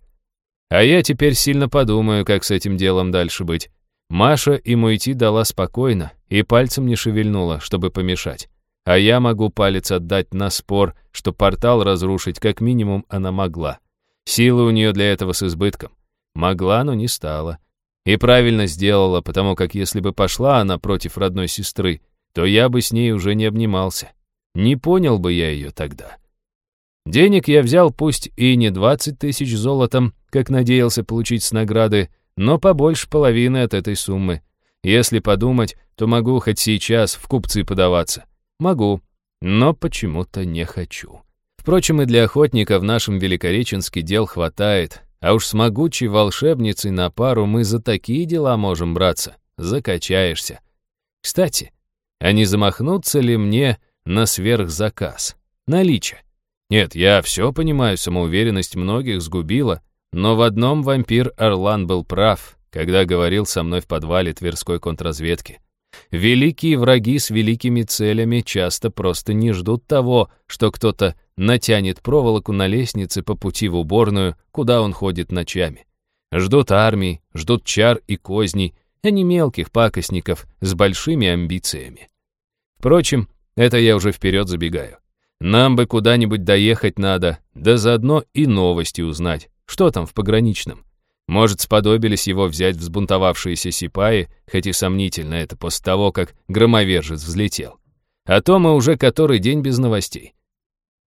А я теперь сильно подумаю, как с этим делом дальше быть. Маша ему идти дала спокойно и пальцем не шевельнула, чтобы помешать. А я могу палец отдать на спор, что портал разрушить как минимум она могла. Силы у нее для этого с избытком. Могла, но не стала. И правильно сделала, потому как если бы пошла она против родной сестры, то я бы с ней уже не обнимался. Не понял бы я ее тогда. Денег я взял пусть и не 20 тысяч золотом, как надеялся получить с награды, но побольше половины от этой суммы. Если подумать, то могу хоть сейчас в купцы подаваться. Могу, но почему-то не хочу. Впрочем, и для охотника в нашем Великореченске дел хватает, а уж с могучей волшебницей на пару мы за такие дела можем браться, закачаешься. Кстати, а не замахнуться ли мне на сверхзаказ? На лича? Нет, я все понимаю, самоуверенность многих сгубила, но в одном вампир Орлан был прав, когда говорил со мной в подвале Тверской контрразведки. Великие враги с великими целями часто просто не ждут того, что кто-то натянет проволоку на лестнице по пути в уборную, куда он ходит ночами. Ждут армии, ждут чар и козней, а не мелких пакостников с большими амбициями. Впрочем, это я уже вперед забегаю. Нам бы куда-нибудь доехать надо, да заодно и новости узнать, что там в пограничном. Может, сподобились его взять взбунтовавшиеся сипаи, хоть и сомнительно это после того, как громовержец взлетел. А то мы уже который день без новостей.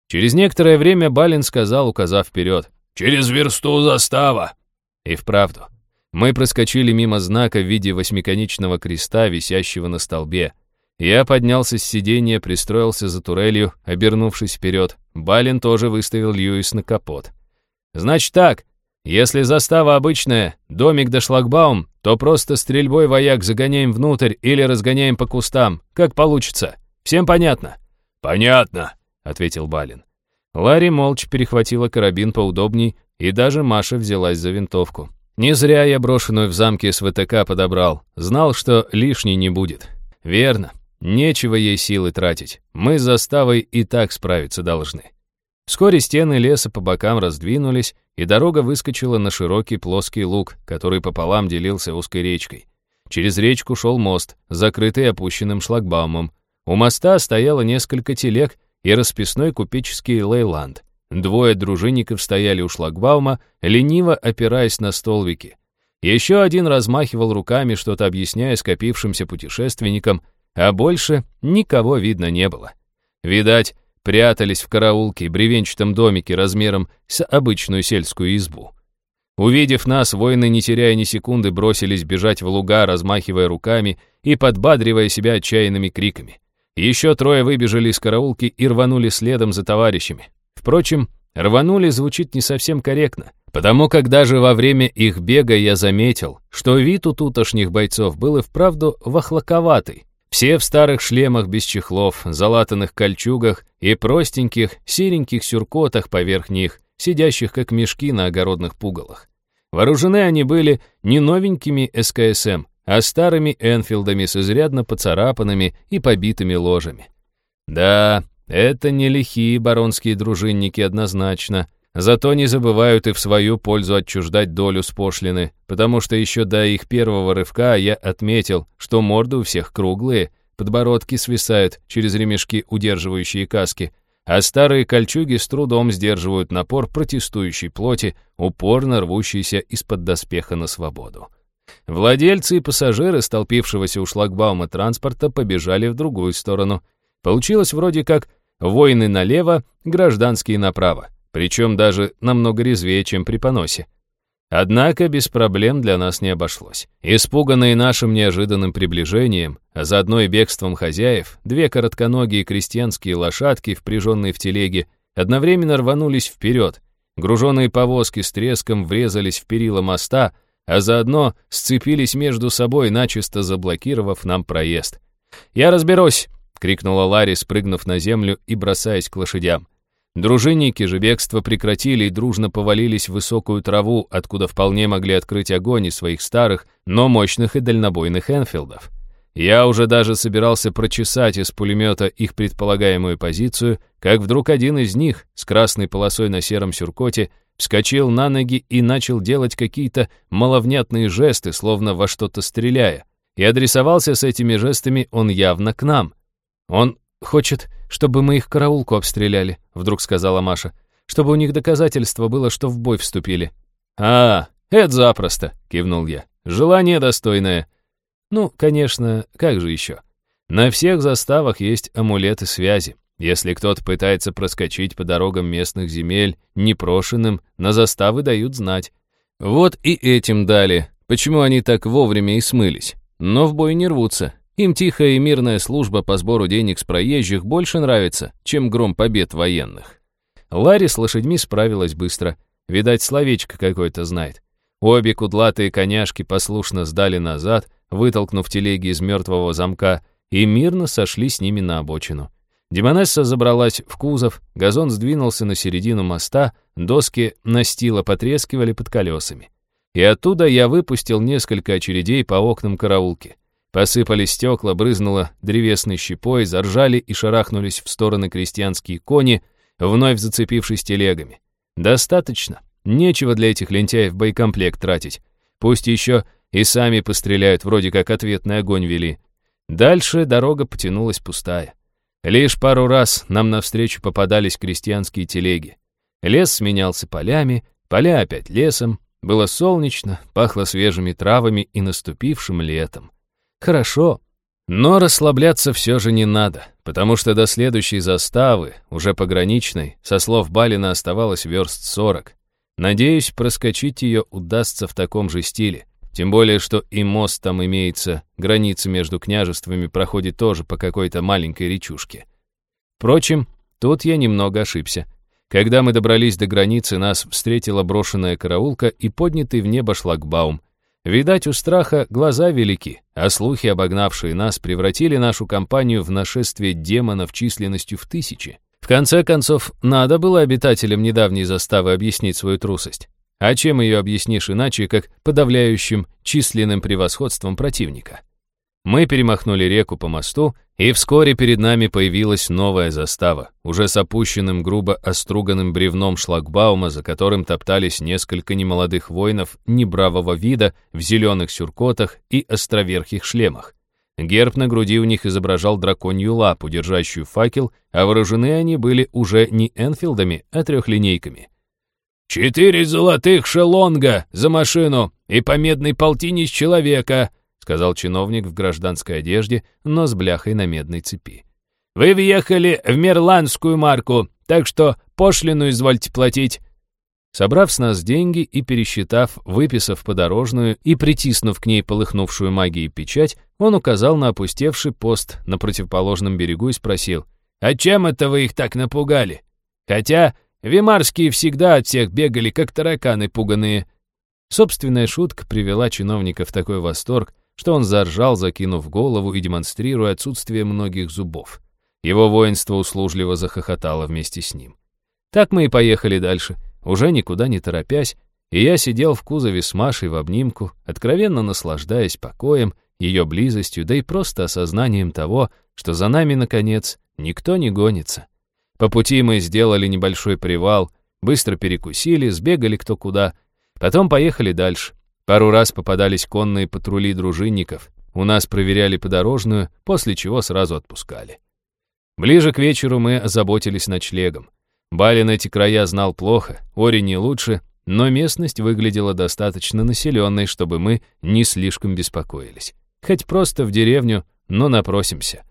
Через некоторое время Балин сказал, указав вперед, «Через версту застава!» И вправду. Мы проскочили мимо знака в виде восьмиконечного креста, висящего на столбе. Я поднялся с сиденья, пристроился за турелью, обернувшись вперед. Балин тоже выставил Льюис на капот. «Значит так, если застава обычная, домик да шлагбаум, то просто стрельбой вояк загоняем внутрь или разгоняем по кустам, как получится. Всем понятно?» «Понятно», — ответил Балин. Ларри молча перехватила карабин поудобней, и даже Маша взялась за винтовку. Не зря я брошенную в замке с ВТК подобрал. Знал, что лишней не будет. Верно. Нечего ей силы тратить. Мы с заставой и так справиться должны. Вскоре стены леса по бокам раздвинулись, и дорога выскочила на широкий плоский луг, который пополам делился узкой речкой. Через речку шел мост, закрытый опущенным шлагбаумом. У моста стояло несколько телег и расписной купеческий лейланд. Двое дружинников стояли у шлагбаума, лениво опираясь на столбики. Еще один размахивал руками, что-то объясняя скопившимся путешественникам, а больше никого видно не было. Видать, прятались в караулке бревенчатом домике размером с обычную сельскую избу. Увидев нас, воины, не теряя ни секунды, бросились бежать в луга, размахивая руками и подбадривая себя отчаянными криками. Еще трое выбежали из караулки и рванули следом за товарищами. Впрочем, Рванули звучит не совсем корректно, потому как даже во время их бега я заметил, что вид у тутошних бойцов был и вправду вахлаковатый. Все в старых шлемах без чехлов, залатанных кольчугах и простеньких, сереньких сюркотах поверх них, сидящих как мешки на огородных пугалах. Вооружены они были не новенькими СКСМ, а старыми Энфилдами с изрядно поцарапанными и побитыми ложами. Да, это не лихие баронские дружинники однозначно, зато не забывают и в свою пользу отчуждать долю с пошлины, потому что еще до их первого рывка я отметил, что морды у всех круглые, подбородки свисают через ремешки, удерживающие каски, а старые кольчуги с трудом сдерживают напор протестующей плоти, упорно рвущейся из-под доспеха на свободу. Владельцы и пассажиры, столпившегося у шлагбаума транспорта, побежали в другую сторону. Получилось вроде как воины налево, гражданские направо, причем даже намного резвее, чем при поносе. Однако без проблем для нас не обошлось. Испуганные нашим неожиданным приближением, а заодно и бегством хозяев, две коротконогие крестьянские лошадки, впряженные в телеге, одновременно рванулись вперед. Груженные повозки с треском врезались в перила моста, а заодно сцепились между собой, начисто заблокировав нам проезд. «Я разберусь!» — крикнула Ларри, спрыгнув на землю и бросаясь к лошадям. Дружинники же бегство прекратили и дружно повалились в высокую траву, откуда вполне могли открыть огонь из своих старых, но мощных и дальнобойных Энфилдов. Я уже даже собирался прочесать из пулемета их предполагаемую позицию, как вдруг один из них, с красной полосой на сером сюркоте, вскочил на ноги и начал делать какие-то маловнятные жесты, словно во что-то стреляя. И адресовался с этими жестами он явно к нам. Он хочет «Чтобы мы их караулку обстреляли», — вдруг сказала Маша. «Чтобы у них доказательство было, что в бой вступили». «А, это запросто», — кивнул я. «Желание достойное». «Ну, конечно, как же еще? На всех заставах есть амулеты связи. Если кто-то пытается проскочить по дорогам местных земель непрошенным, на заставы дают знать. Вот и этим дали. Почему они так вовремя и смылись? Но в бой не рвутся, им тихая и мирная служба по сбору денег с проезжих больше нравится, чем гром побед военных. Ларри с лошадьми справилась быстро. Видать, словечко какое-то знает. Обе кудлатые коняшки послушно сдали назад, вытолкнув телеги из мертвого замка, и мирно сошли с ними на обочину. Демонесса забралась в кузов, газон сдвинулся на середину моста, доски настила потрескивали под колесами. И оттуда я выпустил несколько очередей по окнам караулки. Посыпались стекла, брызнуло древесной щепой, заржали и шарахнулись в стороны крестьянские кони, вновь зацепившись телегами. Достаточно. Нечего для этих лентяев боекомплект тратить. Пусть еще и сами постреляют, вроде как ответный огонь вели. Дальше дорога потянулась пустая. Лишь пару раз нам навстречу попадались крестьянские телеги. Лес сменялся полями, поля опять лесом. Было солнечно, пахло свежими травами и наступившим летом. Хорошо. Но расслабляться все же не надо, потому что до следующей заставы, уже пограничной, со слов Балина оставалось верст сорок. Надеюсь, проскочить ее удастся в таком же стиле. Тем более, что и мост там имеется, граница между княжествами проходит тоже по какой-то маленькой речушке. Впрочем, тут я немного ошибся. Когда мы добрались до границы, нас встретила брошенная караулка и поднятый в небо шлагбаум, Видать, у страха глаза велики, а слухи, обогнавшие нас, превратили нашу компанию в нашествие демонов численностью в тысячи. В конце концов, надо было обитателям недавней заставы объяснить свою трусость. А чем ее объяснишь иначе, как подавляющим численным превосходством противника? Мы перемахнули реку по мосту, и вскоре перед нами появилась новая застава, уже с опущенным грубо оструганным бревном шлагбаума, за которым топтались несколько немолодых воинов небравого вида в зеленых сюркотах и островерхих шлемах. Герб на груди у них изображал драконью лапу, держащую факел, а вооружены они были уже не Энфилдами, а трехлинейками. «Четыре золотых шелонга за машину и по медной полтине с человека», сказал чиновник в гражданской одежде, но с бляхой на медной цепи. «Вы въехали в мерландскую марку, так что пошлину извольте платить». Собрав с нас деньги и пересчитав, выписав подорожную и притиснув к ней полыхнувшую магией печать, он указал на опустевший пост на противоположном берегу и спросил, «А чем это вы их так напугали? Хотя Вимарские всегда от всех бегали, как тараканы пуганые». Собственная шутка привела чиновника в такой восторг, что он заржал, закинув голову и демонстрируя отсутствие многих зубов. Его воинство услужливо захохотало вместе с ним. Так мы и поехали дальше, уже никуда не торопясь, и я сидел в кузове с Машей в обнимку, откровенно наслаждаясь покоем, ее близостью, да и просто осознанием того, что за нами, наконец, никто не гонится. По пути мы сделали небольшой привал, быстро перекусили, сбегали кто куда, потом поехали дальше. Пару раз попадались конные патрули дружинников, у нас проверяли подорожную, после чего сразу отпускали. Ближе к вечеру мы озаботились ночлегом. Балин эти края знал плохо, Ори не лучше, но местность выглядела достаточно населенной, чтобы мы не слишком беспокоились. Хоть просто в деревню, но напросимся.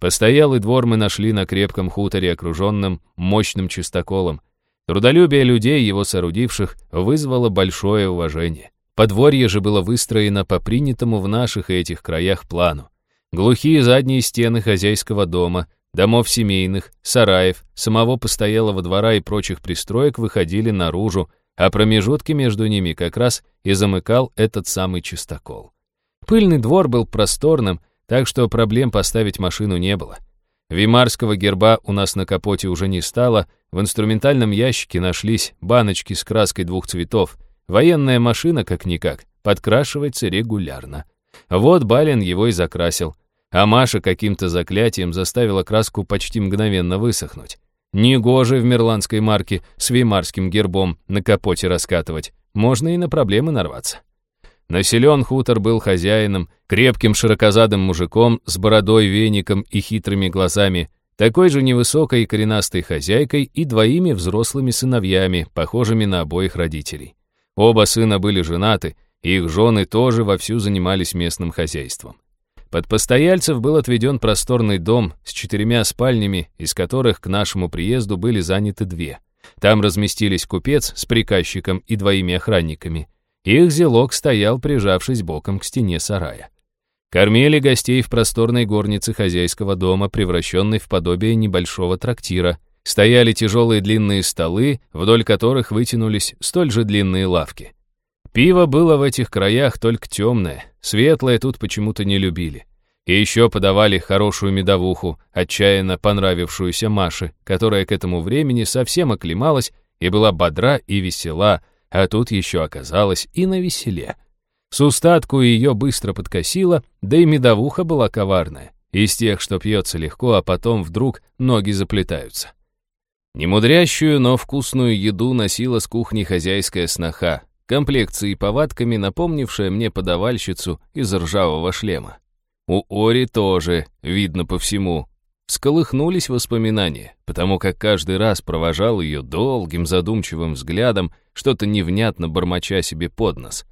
Постоялый двор мы нашли на крепком хуторе, окруженном мощным чистоколом. Трудолюбие людей, его соорудивших, вызвало большое уважение. Подворье же было выстроено по принятому в наших и этих краях плану. Глухие задние стены хозяйского дома, домов семейных, сараев, самого постоялого двора и прочих пристроек выходили наружу, а промежутки между ними как раз и замыкал этот самый чистокол. Пыльный двор был просторным, так что проблем поставить машину не было. Вимарского герба у нас на капоте уже не стало, в инструментальном ящике нашлись баночки с краской двух цветов. Военная машина, как-никак, подкрашивается регулярно. Вот Балин его и закрасил, а Маша каким-то заклятием заставила краску почти мгновенно высохнуть. Негоже в мерландской марке с вимарским гербом на капоте раскатывать, можно и на проблемы нарваться. Населен хутор был хозяином, крепким широкозадым мужиком с бородой, веником и хитрыми глазами, такой же невысокой и коренастой хозяйкой и двоими взрослыми сыновьями, похожими на обоих родителей. Оба сына были женаты, и их жены тоже вовсю занимались местным хозяйством. Под постояльцев был отведен просторный дом с четырьмя спальнями, из которых к нашему приезду были заняты две. Там разместились купец с приказчиком и двоими охранниками – их зелок стоял, прижавшись боком к стене сарая. Кормили гостей в просторной горнице хозяйского дома, превращенной в подобие небольшого трактира. Стояли тяжелые длинные столы, вдоль которых вытянулись столь же длинные лавки. Пиво было в этих краях только темное, светлое тут почему-то не любили. И еще подавали хорошую медовуху, отчаянно понравившуюся Маше, которая к этому времени совсем оклемалась и была бодра и весела, а тут еще оказалось и на веселе. С устатку ее быстро подкосило, да и медовуха была коварная, из тех, что пьется легко, а потом вдруг ноги заплетаются. Немудрящую, но вкусную еду носила с кухни хозяйская сноха, комплекцией и повадками напомнившая мне подавальщицу из ржавого шлема. У Ори тоже, видно по всему, сколыхнулись воспоминания, потому как каждый раз провожал ее долгим задумчивым взглядом, что-то невнятно бормоча себе под нос.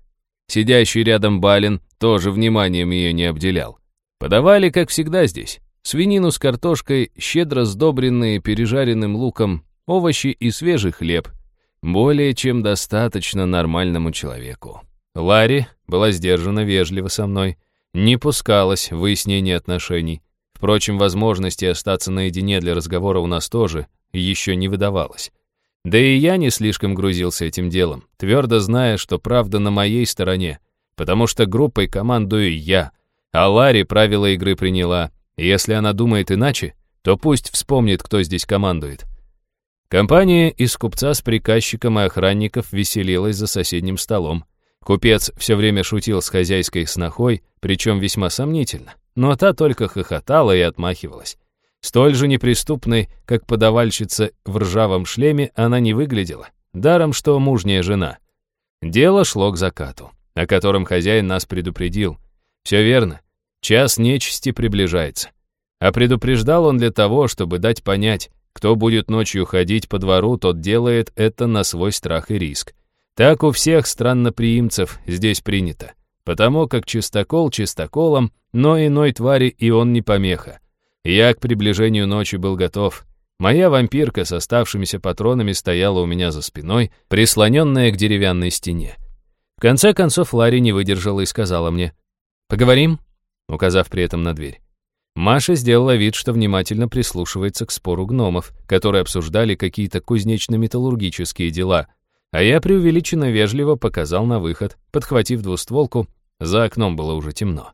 Сидящий рядом Балин тоже вниманием ее не обделял. Подавали, как всегда здесь, свинину с картошкой, щедро сдобренные пережаренным луком, овощи и свежий хлеб. Более чем достаточно нормальному человеку. Ларри была сдержана вежливо со мной, не пускалась в выяснение отношений, Впрочем, возможности остаться наедине для разговора у нас тоже еще не выдавалось. Да и я не слишком грузился этим делом, твердо зная, что правда на моей стороне, потому что группой командую я, а Ларри правила игры приняла, если она думает иначе, то пусть вспомнит, кто здесь командует. Компания из купца с приказчиком и охранников веселилась за соседним столом. Купец все время шутил с хозяйской снохой, причем весьма сомнительно но та только хохотала и отмахивалась. Столь же неприступной, как подавальщица в ржавом шлеме, она не выглядела, даром что мужняя жена. Дело шло к закату, о котором хозяин нас предупредил. Все верно, час нечисти приближается. А предупреждал он для того, чтобы дать понять, кто будет ночью ходить по двору, тот делает это на свой страх и риск. Так у всех странноприимцев здесь принято потому как чистокол чистоколом, но иной твари и он не помеха. Я к приближению ночи был готов. Моя вампирка с оставшимися патронами стояла у меня за спиной, прислоненная к деревянной стене. В конце концов Ларри не выдержала и сказала мне «Поговорим?» Указав при этом на дверь. Маша сделала вид, что внимательно прислушивается к спору гномов, которые обсуждали какие-то кузнечно-металлургические дела, а я преувеличенно вежливо показал на выход, подхватив двустволку, за окном было уже темно.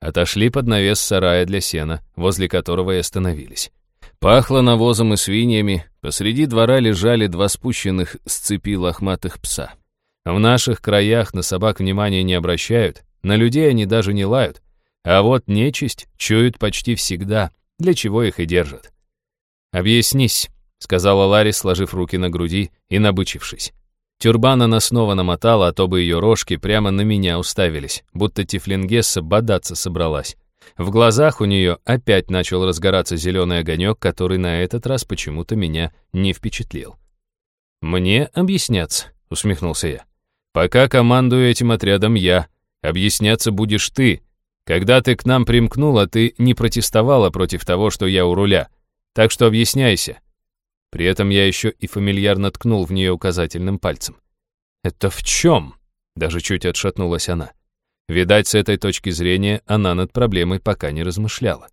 Отошли под навес сарая для сена, возле которого и остановились. Пахло навозом и свиньями, посреди двора лежали два спущенных с цепи лохматых пса. В наших краях на собак внимания не обращают, на людей они даже не лают, а вот нечисть чуют почти всегда, для чего их и держат. «Объяснись», — сказала Ларри, сложив руки на груди и набычившись. Тюрбан она снова намотала, а то бы ее рожки прямо на меня уставились, будто Тифлингесса бодаться собралась. В глазах у нее опять начал разгораться зеленый огонек, который на этот раз почему-то меня не впечатлил. «Мне объясняться», — усмехнулся я. «Пока командую этим отрядом я, объясняться будешь ты, когда ты к нам примкнула, ты не протестовала против того, что я у руля. Так что объясняйся». При этом я еще и фамильярно ткнул в нее указательным пальцем. «Это в чем?» Даже чуть отшатнулась она. Видать, с этой точки зрения она над проблемой пока не размышляла.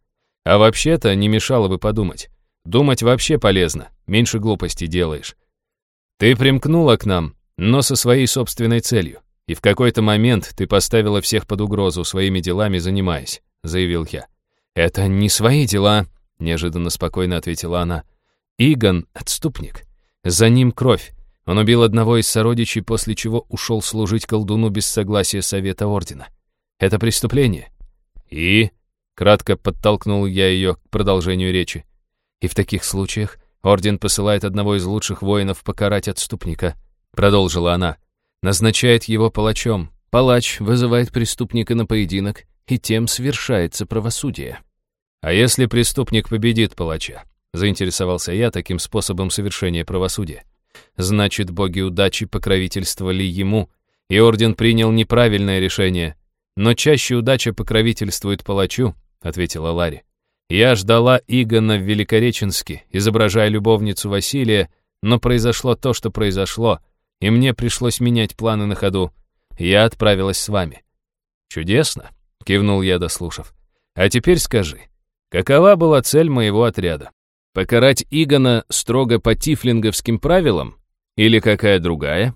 А вообще-то не мешало бы подумать. Думать вообще полезно, меньше глупостей делаешь. Ты примкнула к нам, но со своей собственной целью. И в какой-то момент ты поставила всех под угрозу, своими делами занимаясь», — заявил я. «Это не свои дела», — неожиданно спокойно ответила она. «Игон — отступник. За ним кровь. Он убил одного из сородичей, после чего ушел служить колдуну без согласия Совета Ордена. Это преступление». «И?» — кратко подтолкнул я ее к продолжению речи. «И в таких случаях Орден посылает одного из лучших воинов покарать отступника», — продолжила она назначает его палачом. Палач вызывает преступника на поединок, и тем совершается правосудие. А если преступник победит палача? Заинтересовался я таким способом совершения правосудия. Значит, боги удачи покровительствовали ему, и орден принял неправильное решение. Но чаще удача покровительствует палачу, ответила Ларри. Я ждала Игона в Великореченске, изображая любовницу Василия, но произошло то, что произошло, и мне пришлось менять планы на ходу. Я отправилась с вами». «Чудесно», — кивнул я, дослушав. «А теперь скажи, какова была цель моего отряда? Покарать Игона строго по тифлинговским правилам? Или какая другая?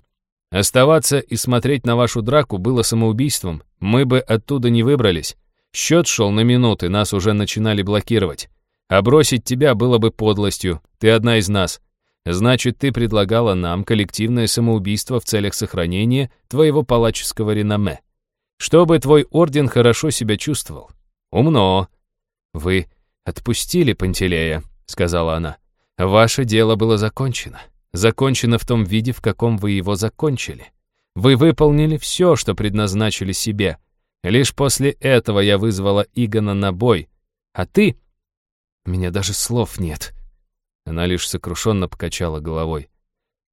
Оставаться и смотреть на вашу драку было самоубийством, мы бы оттуда не выбрались. Счет шел на минуты, нас уже начинали блокировать. А бросить тебя было бы подлостью, ты одна из нас. Значит, ты предлагала нам коллективное самоубийство в целях сохранения твоего палаческого реноме. Чтобы твой орден хорошо себя чувствовал. Умно. Вы отпустили Пантелея, сказала она. Ваше дело было закончено. Закончено в том виде, в каком вы его закончили. Вы выполнили все, что предназначили себе. Лишь после этого я вызвала Игона на бой. А ты... У меня даже слов нет, она лишь сокрушенно покачала головой.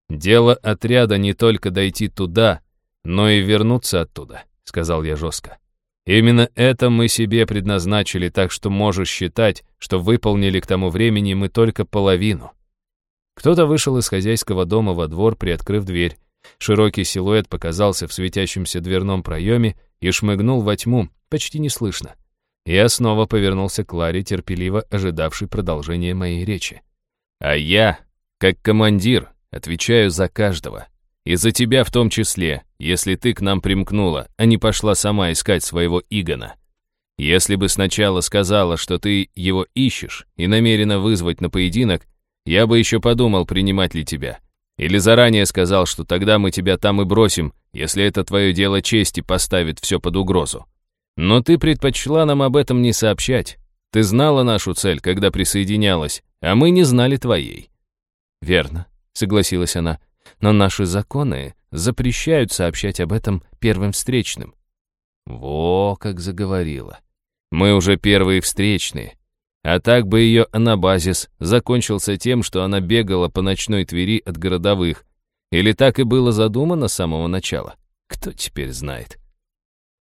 «Дело отряда не только дойти туда, но и вернуться оттуда», — сказал я жестко. «Именно это мы себе предназначили, так что можешь считать, что выполнили к тому времени мы только половину». Кто-то вышел из хозяйского дома во двор, приоткрыв дверь. Широкий силуэт показался в светящемся дверном проеме и шмыгнул во тьму, почти неслышно. Я снова повернулся к Ларе, терпеливо ожидавшей продолжения моей речи. А я, как командир, отвечаю за каждого. И за тебя в том числе, если ты к нам примкнула, а не пошла сама искать своего Игона. Если бы сначала сказала, что ты его ищешь и намерена вызвать на поединок, я бы еще подумал, принимать ли тебя. Или заранее сказал, что тогда мы тебя там и бросим, если это твое дело чести поставит все под угрозу. Но ты предпочла нам об этом не сообщать. Ты знала нашу цель, когда присоединялась, а мы не знали твоей». «Верно», — согласилась она, «но наши законы запрещают сообщать об этом первым встречным». Во, как заговорила. Мы уже первые встречные. А так бы ее анабазис закончился тем, что она бегала по ночной Твери от городовых. Или так и было задумано с самого начала. Кто теперь знает?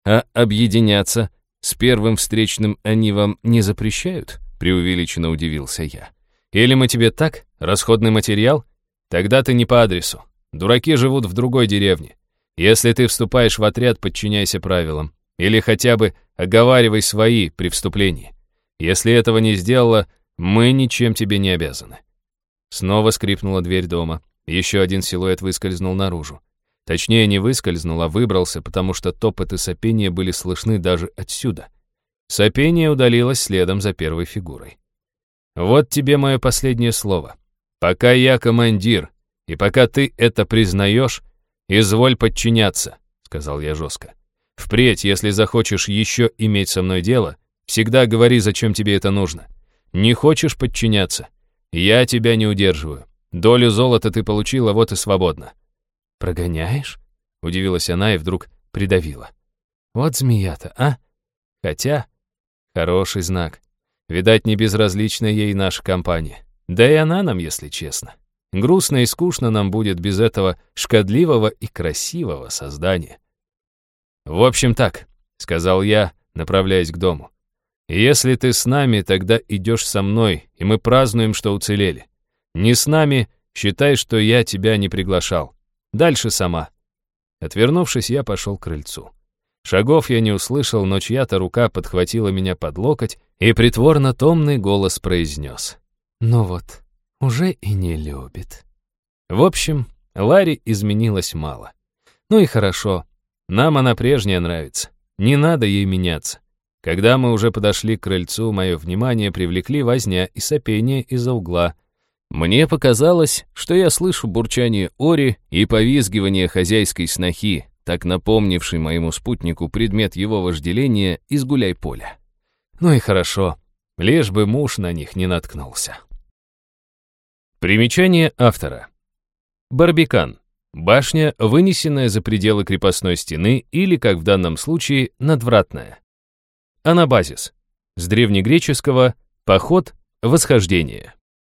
А объединяться с первым встречным они вам не запрещают? Преувеличенно удивился я. Или мы тебе так? Расходный материал? Тогда ты не по адресу. Дураки живут в другой деревне. Если ты вступаешь в отряд, подчиняйся правилам. Или хотя бы оговаривай свои при вступлении. Если этого не сделала, мы ничем тебе не обязаны». Снова скрипнула дверь дома. Еще один силуэт выскользнул наружу. Точнее, не выскользнул, а выбрался, потому что топот и сопение были слышны даже отсюда. Сопение удалилось следом за первой фигурой. «Вот тебе мое последнее слово. Пока я командир, и пока ты это признаешь, изволь подчиняться», — сказал я жестко. «Впредь, если захочешь еще иметь со мной дело, всегда говори, зачем тебе это нужно. Не хочешь подчиняться? Я тебя не удерживаю. Долю золота ты получила, вот и свободно». «Прогоняешь?» — удивилась она и вдруг придавила. «Вот змея-то, а? Хотя, хороший знак. Видать, не безразлична ей наша компания. Да и она нам, если честно. Грустно и скучно нам будет без этого шкодливого и красивого создания». «В общем так», — сказал я, направляясь к дому. «Если ты с нами, тогда идешь со мной, и мы празднуем, что уцелели. Не с нами, считай, что я тебя не приглашал. Дальше сама». Отвернувшись, я пошел к крыльцу. Шагов я не услышал, но чья-то рука подхватила меня под локоть, и притворно томный голос произнес. «Ну вот, уже и не любит». В общем, Ларри изменилась мало. Ну и хорошо, нам она прежняя нравится, не надо ей меняться. Когда мы уже подошли к крыльцу, мое внимание привлекли возня и сопение из-за угла — мне показалось, что я слышу бурчание Ори и повизгивание хозяйской снохи, так напомнивший моему спутнику предмет его вожделения из гуляй-поля. Ну и хорошо, лишь бы муж на них не наткнулся. Примечание автора. Барбикан. Башня, вынесенная за пределы крепостной стены или, как в данном случае, надвратная. Анабазис. С древнегреческого «поход», «восхождение».